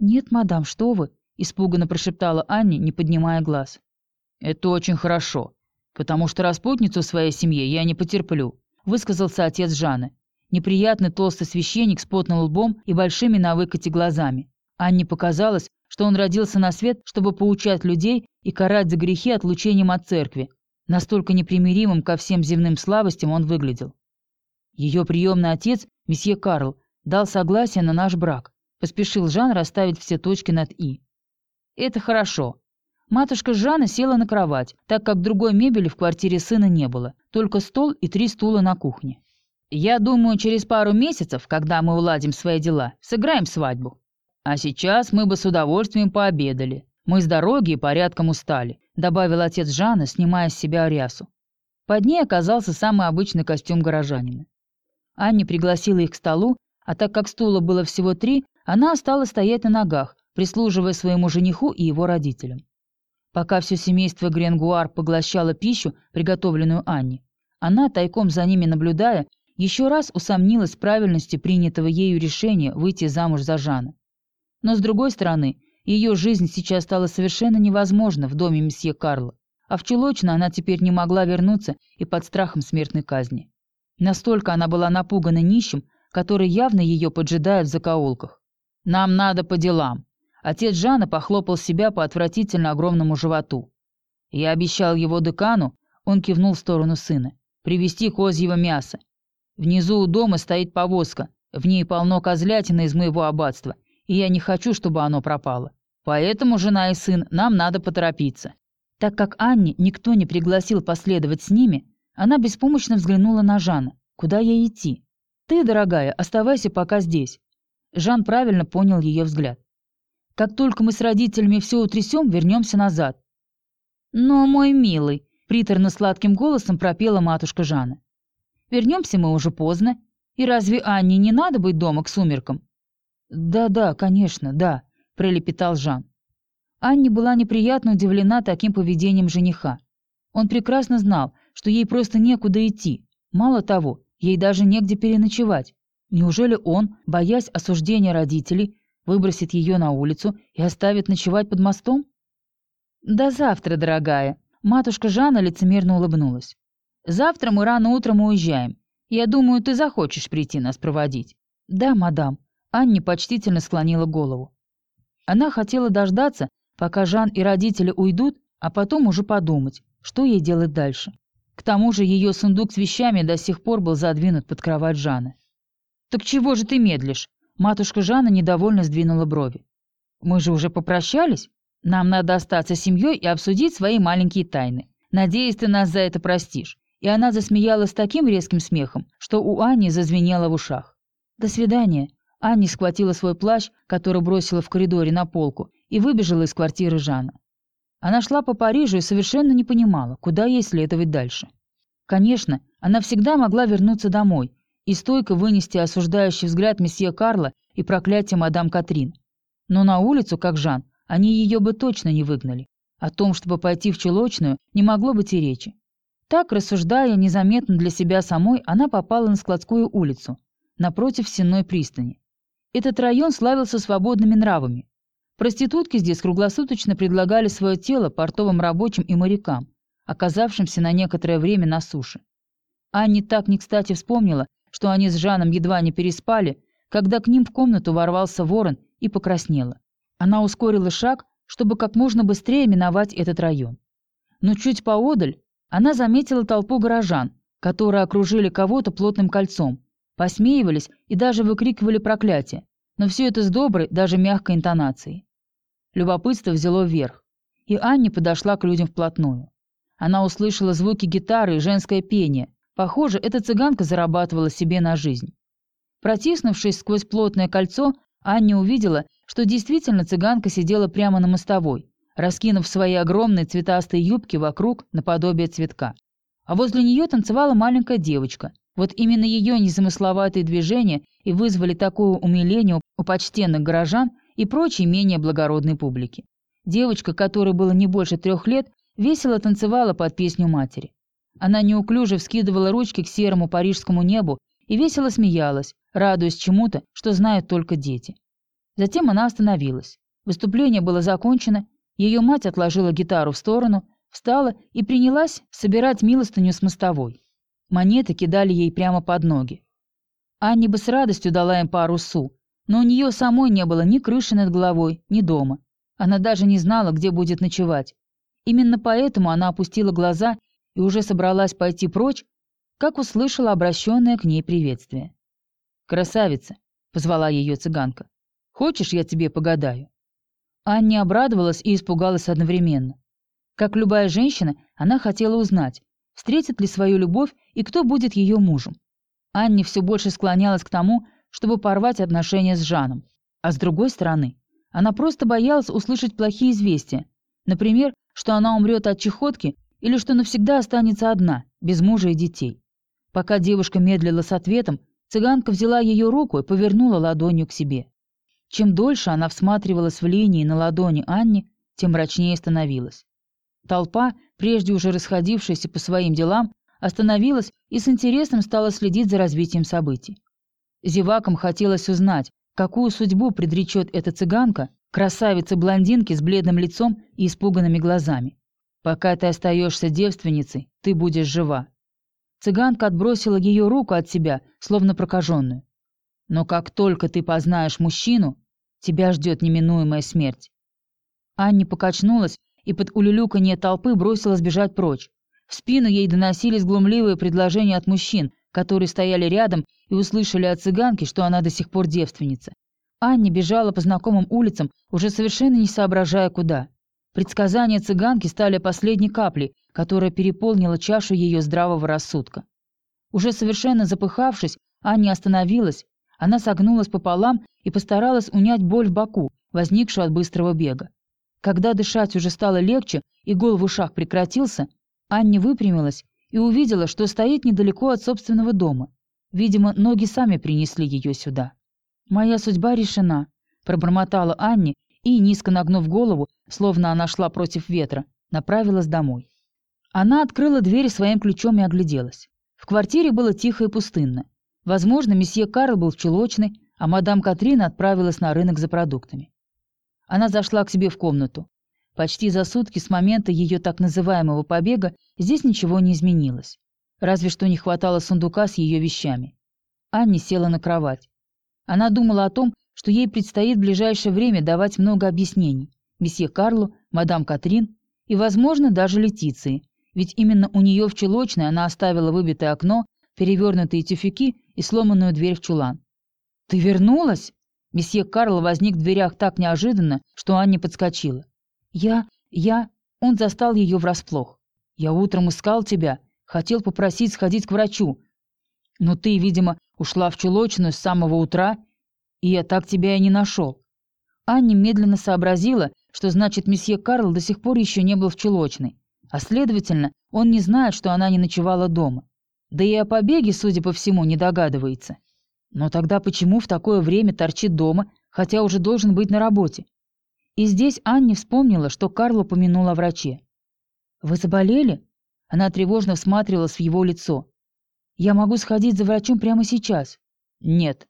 «Нет, мадам, что вы?» — испуганно прошептала Анне, не поднимая глаз. «Это очень хорошо, потому что распутницу в своей семье я не потерплю», — высказался отец Жаны. Неприятный толстый священник с потным лбом и большими на выкате глазами. Анне показалось, что он родился на свет, чтобы поучать людей и карать за грехи отлучением от церкви. Настолько непримиримым ко всем земным слабостям он выглядел. Ее приемный отец, месье Карл, дал согласие на наш брак. Поспешил Жан расставить все точки над «и». «Это хорошо». Матушка Жанна села на кровать, так как другой мебели в квартире сына не было, только стол и три стула на кухне. «Я думаю, через пару месяцев, когда мы уладим свои дела, сыграем свадьбу. А сейчас мы бы с удовольствием пообедали. Мы с дороги и порядком устали», добавил отец Жанна, снимая с себя рясу. Под ней оказался самый обычный костюм горожанина. Анни пригласила их к столу, а так как стула было всего три, она осталась стоять на ногах, прислуживая своему жениху и его родителям. Пока все семейство Гренгуар поглощало пищу, приготовленную Анне, она, тайком за ними наблюдая, еще раз усомнилась в правильности принятого ею решения выйти замуж за Жана. Но, с другой стороны, ее жизнь сейчас стала совершенно невозможна в доме месье Карла, а в Чулочно она теперь не могла вернуться и под страхом смертной казни. Настолько она была напугана нищим, который явно ее поджидает в закоулках. Нам надо по делам». Отец Жана похлопал себя по отвратительно огромному животу. Я обещал его декану, он кивнул в сторону сына, привезти козьего мяса. Внизу у дома стоит повозка, в ней полно козлятины из моего аббатства, и я не хочу, чтобы оно пропало. Поэтому, жена и сын, нам надо поторопиться». Так как Анне никто не пригласил последовать с ними, Она беспомощно взглянула на Жана. Куда ей идти? Ты, дорогая, оставайся пока здесь. Жан правильно понял ее взгляд. Как только мы с родителями все утрясем, вернемся назад. Но, мой милый, приторно-сладким голосом пропела матушка Жана. Вернемся мы уже поздно. И разве Анне не надо быть дома к сумеркам? Да-да, конечно, да, пролепетал Жан. Анне была неприятно удивлена таким поведением жениха. Он прекрасно знал, что ей просто некуда идти. Мало того, ей даже негде переночевать. Неужели он, боясь осуждения родителей, выбросит ее на улицу и оставит ночевать под мостом? «До завтра, дорогая», — матушка Жанна лицемерно улыбнулась. «Завтра мы рано утром уезжаем. Я думаю, ты захочешь прийти нас проводить». «Да, мадам», — Анни почтительно склонила голову. Она хотела дождаться, пока Жан и родители уйдут, а потом уже подумать, что ей делать дальше. К тому же ее сундук с вещами до сих пор был задвинут под кровать Жаны. «Так чего же ты медлишь?» Матушка Жанна недовольно сдвинула брови. «Мы же уже попрощались. Нам надо остаться семьей и обсудить свои маленькие тайны. Надеюсь, ты нас за это простишь». И она засмеялась таким резким смехом, что у Ани зазвенело в ушах. «До свидания». Анни схватила свой плащ, который бросила в коридоре на полку, и выбежала из квартиры Жана. Она шла по Парижу и совершенно не понимала, куда ей следовать дальше. Конечно, она всегда могла вернуться домой и стойко вынести осуждающий взгляд месье Карла и проклятие мадам Катрин. Но на улицу, как Жан, они ее бы точно не выгнали. О том, чтобы пойти в чулочную, не могло быть и речи. Так, рассуждая незаметно для себя самой, она попала на складскую улицу, напротив Сенной пристани. Этот район славился свободными нравами, Проститутки здесь круглосуточно предлагали свое тело портовым рабочим и морякам, оказавшимся на некоторое время на суше. Анни так не кстати вспомнила, что они с Жаном едва не переспали, когда к ним в комнату ворвался ворон и покраснела. Она ускорила шаг, чтобы как можно быстрее миновать этот район. Но чуть поодаль она заметила толпу горожан, которые окружили кого-то плотным кольцом, посмеивались и даже выкрикивали проклятия, но все это с доброй, даже мягкой интонацией. Любопытство взяло вверх, и Анни подошла к людям вплотную. Она услышала звуки гитары и женское пение. Похоже, эта цыганка зарабатывала себе на жизнь. Протиснувшись сквозь плотное кольцо, Анни увидела, что действительно цыганка сидела прямо на мостовой, раскинув свои огромные цветастые юбки вокруг наподобие цветка. А возле нее танцевала маленькая девочка. Вот именно ее незамысловатые движения и вызвали такое умиление у почтенных горожан и прочей менее благородной публики. Девочка, которой было не больше трех лет, весело танцевала под песню матери. Она неуклюже вскидывала ручки к серому парижскому небу и весело смеялась, радуясь чему-то, что знают только дети. Затем она остановилась. Выступление было закончено, ее мать отложила гитару в сторону, встала и принялась собирать милостыню с мостовой. Монеты кидали ей прямо под ноги. Анни бы с радостью дала им пару су, но у нее самой не было ни крыши над головой, ни дома. Она даже не знала, где будет ночевать. Именно поэтому она опустила глаза и уже собралась пойти прочь, как услышала обращенное к ней приветствие. «Красавица!» — позвала ее цыганка. «Хочешь, я тебе погадаю?» Анни обрадовалась и испугалась одновременно. Как любая женщина, она хотела узнать, встретит ли свою любовь и кто будет ее мужем. Анни все больше склонялась к тому, чтобы порвать отношения с Жаном. А с другой стороны, она просто боялась услышать плохие известия. Например, что она умрет от чехотки или что навсегда останется одна, без мужа и детей. Пока девушка медлила с ответом, цыганка взяла ее руку и повернула ладонью к себе. Чем дольше она всматривалась в линии на ладони Анни, тем мрачнее становилась. Толпа, прежде уже расходившаяся по своим делам, остановилась и с интересом стала следить за развитием событий. Зевакам хотелось узнать, какую судьбу предречет эта цыганка, красавица-блондинки с бледным лицом и испуганными глазами. Пока ты остаешься девственницей, ты будешь жива. Цыганка отбросила ее руку от себя, словно прокаженную. Но как только ты познаешь мужчину, тебя ждет неминуемая смерть. Анни покачнулась и под улюлюканье толпы бросилась бежать прочь. В спину ей доносились глумливые предложения от мужчин, которые стояли рядом и услышали от цыганки, что она до сих пор девственница. Анни бежала по знакомым улицам, уже совершенно не соображая куда. Предсказания цыганки стали последней каплей, которая переполнила чашу ее здравого рассудка. Уже совершенно запыхавшись, Аня остановилась, она согнулась пополам и постаралась унять боль в боку, возникшую от быстрого бега. Когда дышать уже стало легче и гул в ушах прекратился, Анне выпрямилась и увидела, что стоит недалеко от собственного дома. Видимо, ноги сами принесли ее сюда. «Моя судьба решена», — пробормотала Анне и, низко нагнув голову, словно она шла против ветра, направилась домой. Она открыла дверь своим ключом и огляделась. В квартире было тихо и пустынно. Возможно, месье Карл был в чулочной, а мадам Катрина отправилась на рынок за продуктами. Она зашла к себе в комнату. Почти за сутки с момента ее так называемого побега здесь ничего не изменилось. Разве что не хватало сундука с ее вещами. Анни села на кровать. Она думала о том, что ей предстоит в ближайшее время давать много объяснений. Месье Карлу, мадам Катрин и, возможно, даже Летиции. Ведь именно у нее в чулочной она оставила выбитое окно, перевернутые тюфяки и сломанную дверь в чулан. «Ты вернулась?» Месье Карл возник в дверях так неожиданно, что Анне подскочила. «Я... я...» Он застал ее врасплох. «Я утром искал тебя, хотел попросить сходить к врачу. Но ты, видимо, ушла в чулочную с самого утра, и я так тебя и не нашел». Анне медленно сообразила, что значит месье Карл до сих пор еще не был в чулочной, а следовательно, он не знает, что она не ночевала дома. Да и о побеге, судя по всему, не догадывается. Но тогда почему в такое время торчит дома, хотя уже должен быть на работе? И здесь Анне вспомнила, что Карл упомянул о враче. «Вы заболели?» Она тревожно всматривалась в его лицо. «Я могу сходить за врачом прямо сейчас». «Нет».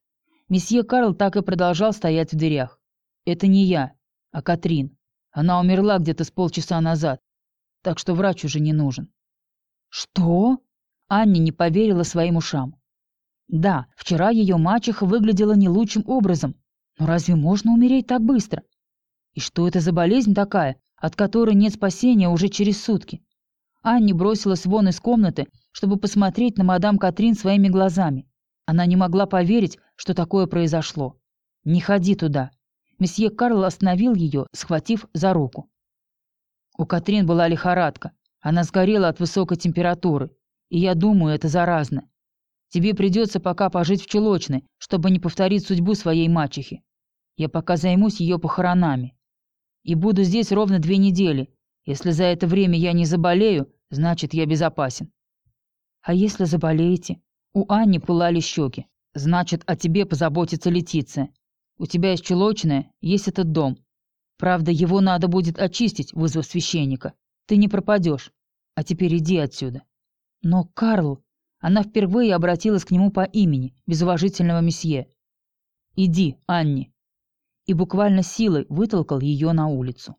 Месье Карл так и продолжал стоять в дверях. «Это не я, а Катрин. Она умерла где-то с полчаса назад, так что врач уже не нужен». «Что?» Анне не поверила своим ушам. Да, вчера ее мачеха выглядела не лучшим образом, но разве можно умереть так быстро? И что это за болезнь такая, от которой нет спасения уже через сутки? Анни бросилась вон из комнаты, чтобы посмотреть на мадам Катрин своими глазами. Она не могла поверить, что такое произошло. «Не ходи туда». Месье Карл остановил ее, схватив за руку. У Катрин была лихорадка. Она сгорела от высокой температуры. И я думаю, это заразно. Тебе придется пока пожить в чулочной, чтобы не повторить судьбу своей мачехи. Я пока займусь ее похоронами. И буду здесь ровно две недели. Если за это время я не заболею, значит, я безопасен. А если заболеете? У Анни пылали щеки. Значит, о тебе позаботится Летиция. У тебя есть чулочная, есть этот дом. Правда, его надо будет очистить, вызвав священника. Ты не пропадешь. А теперь иди отсюда. Но, Карл, она впервые обратилась к нему по имени, без уважительного месье. «Иди, Анни!» И буквально силой вытолкал ее на улицу.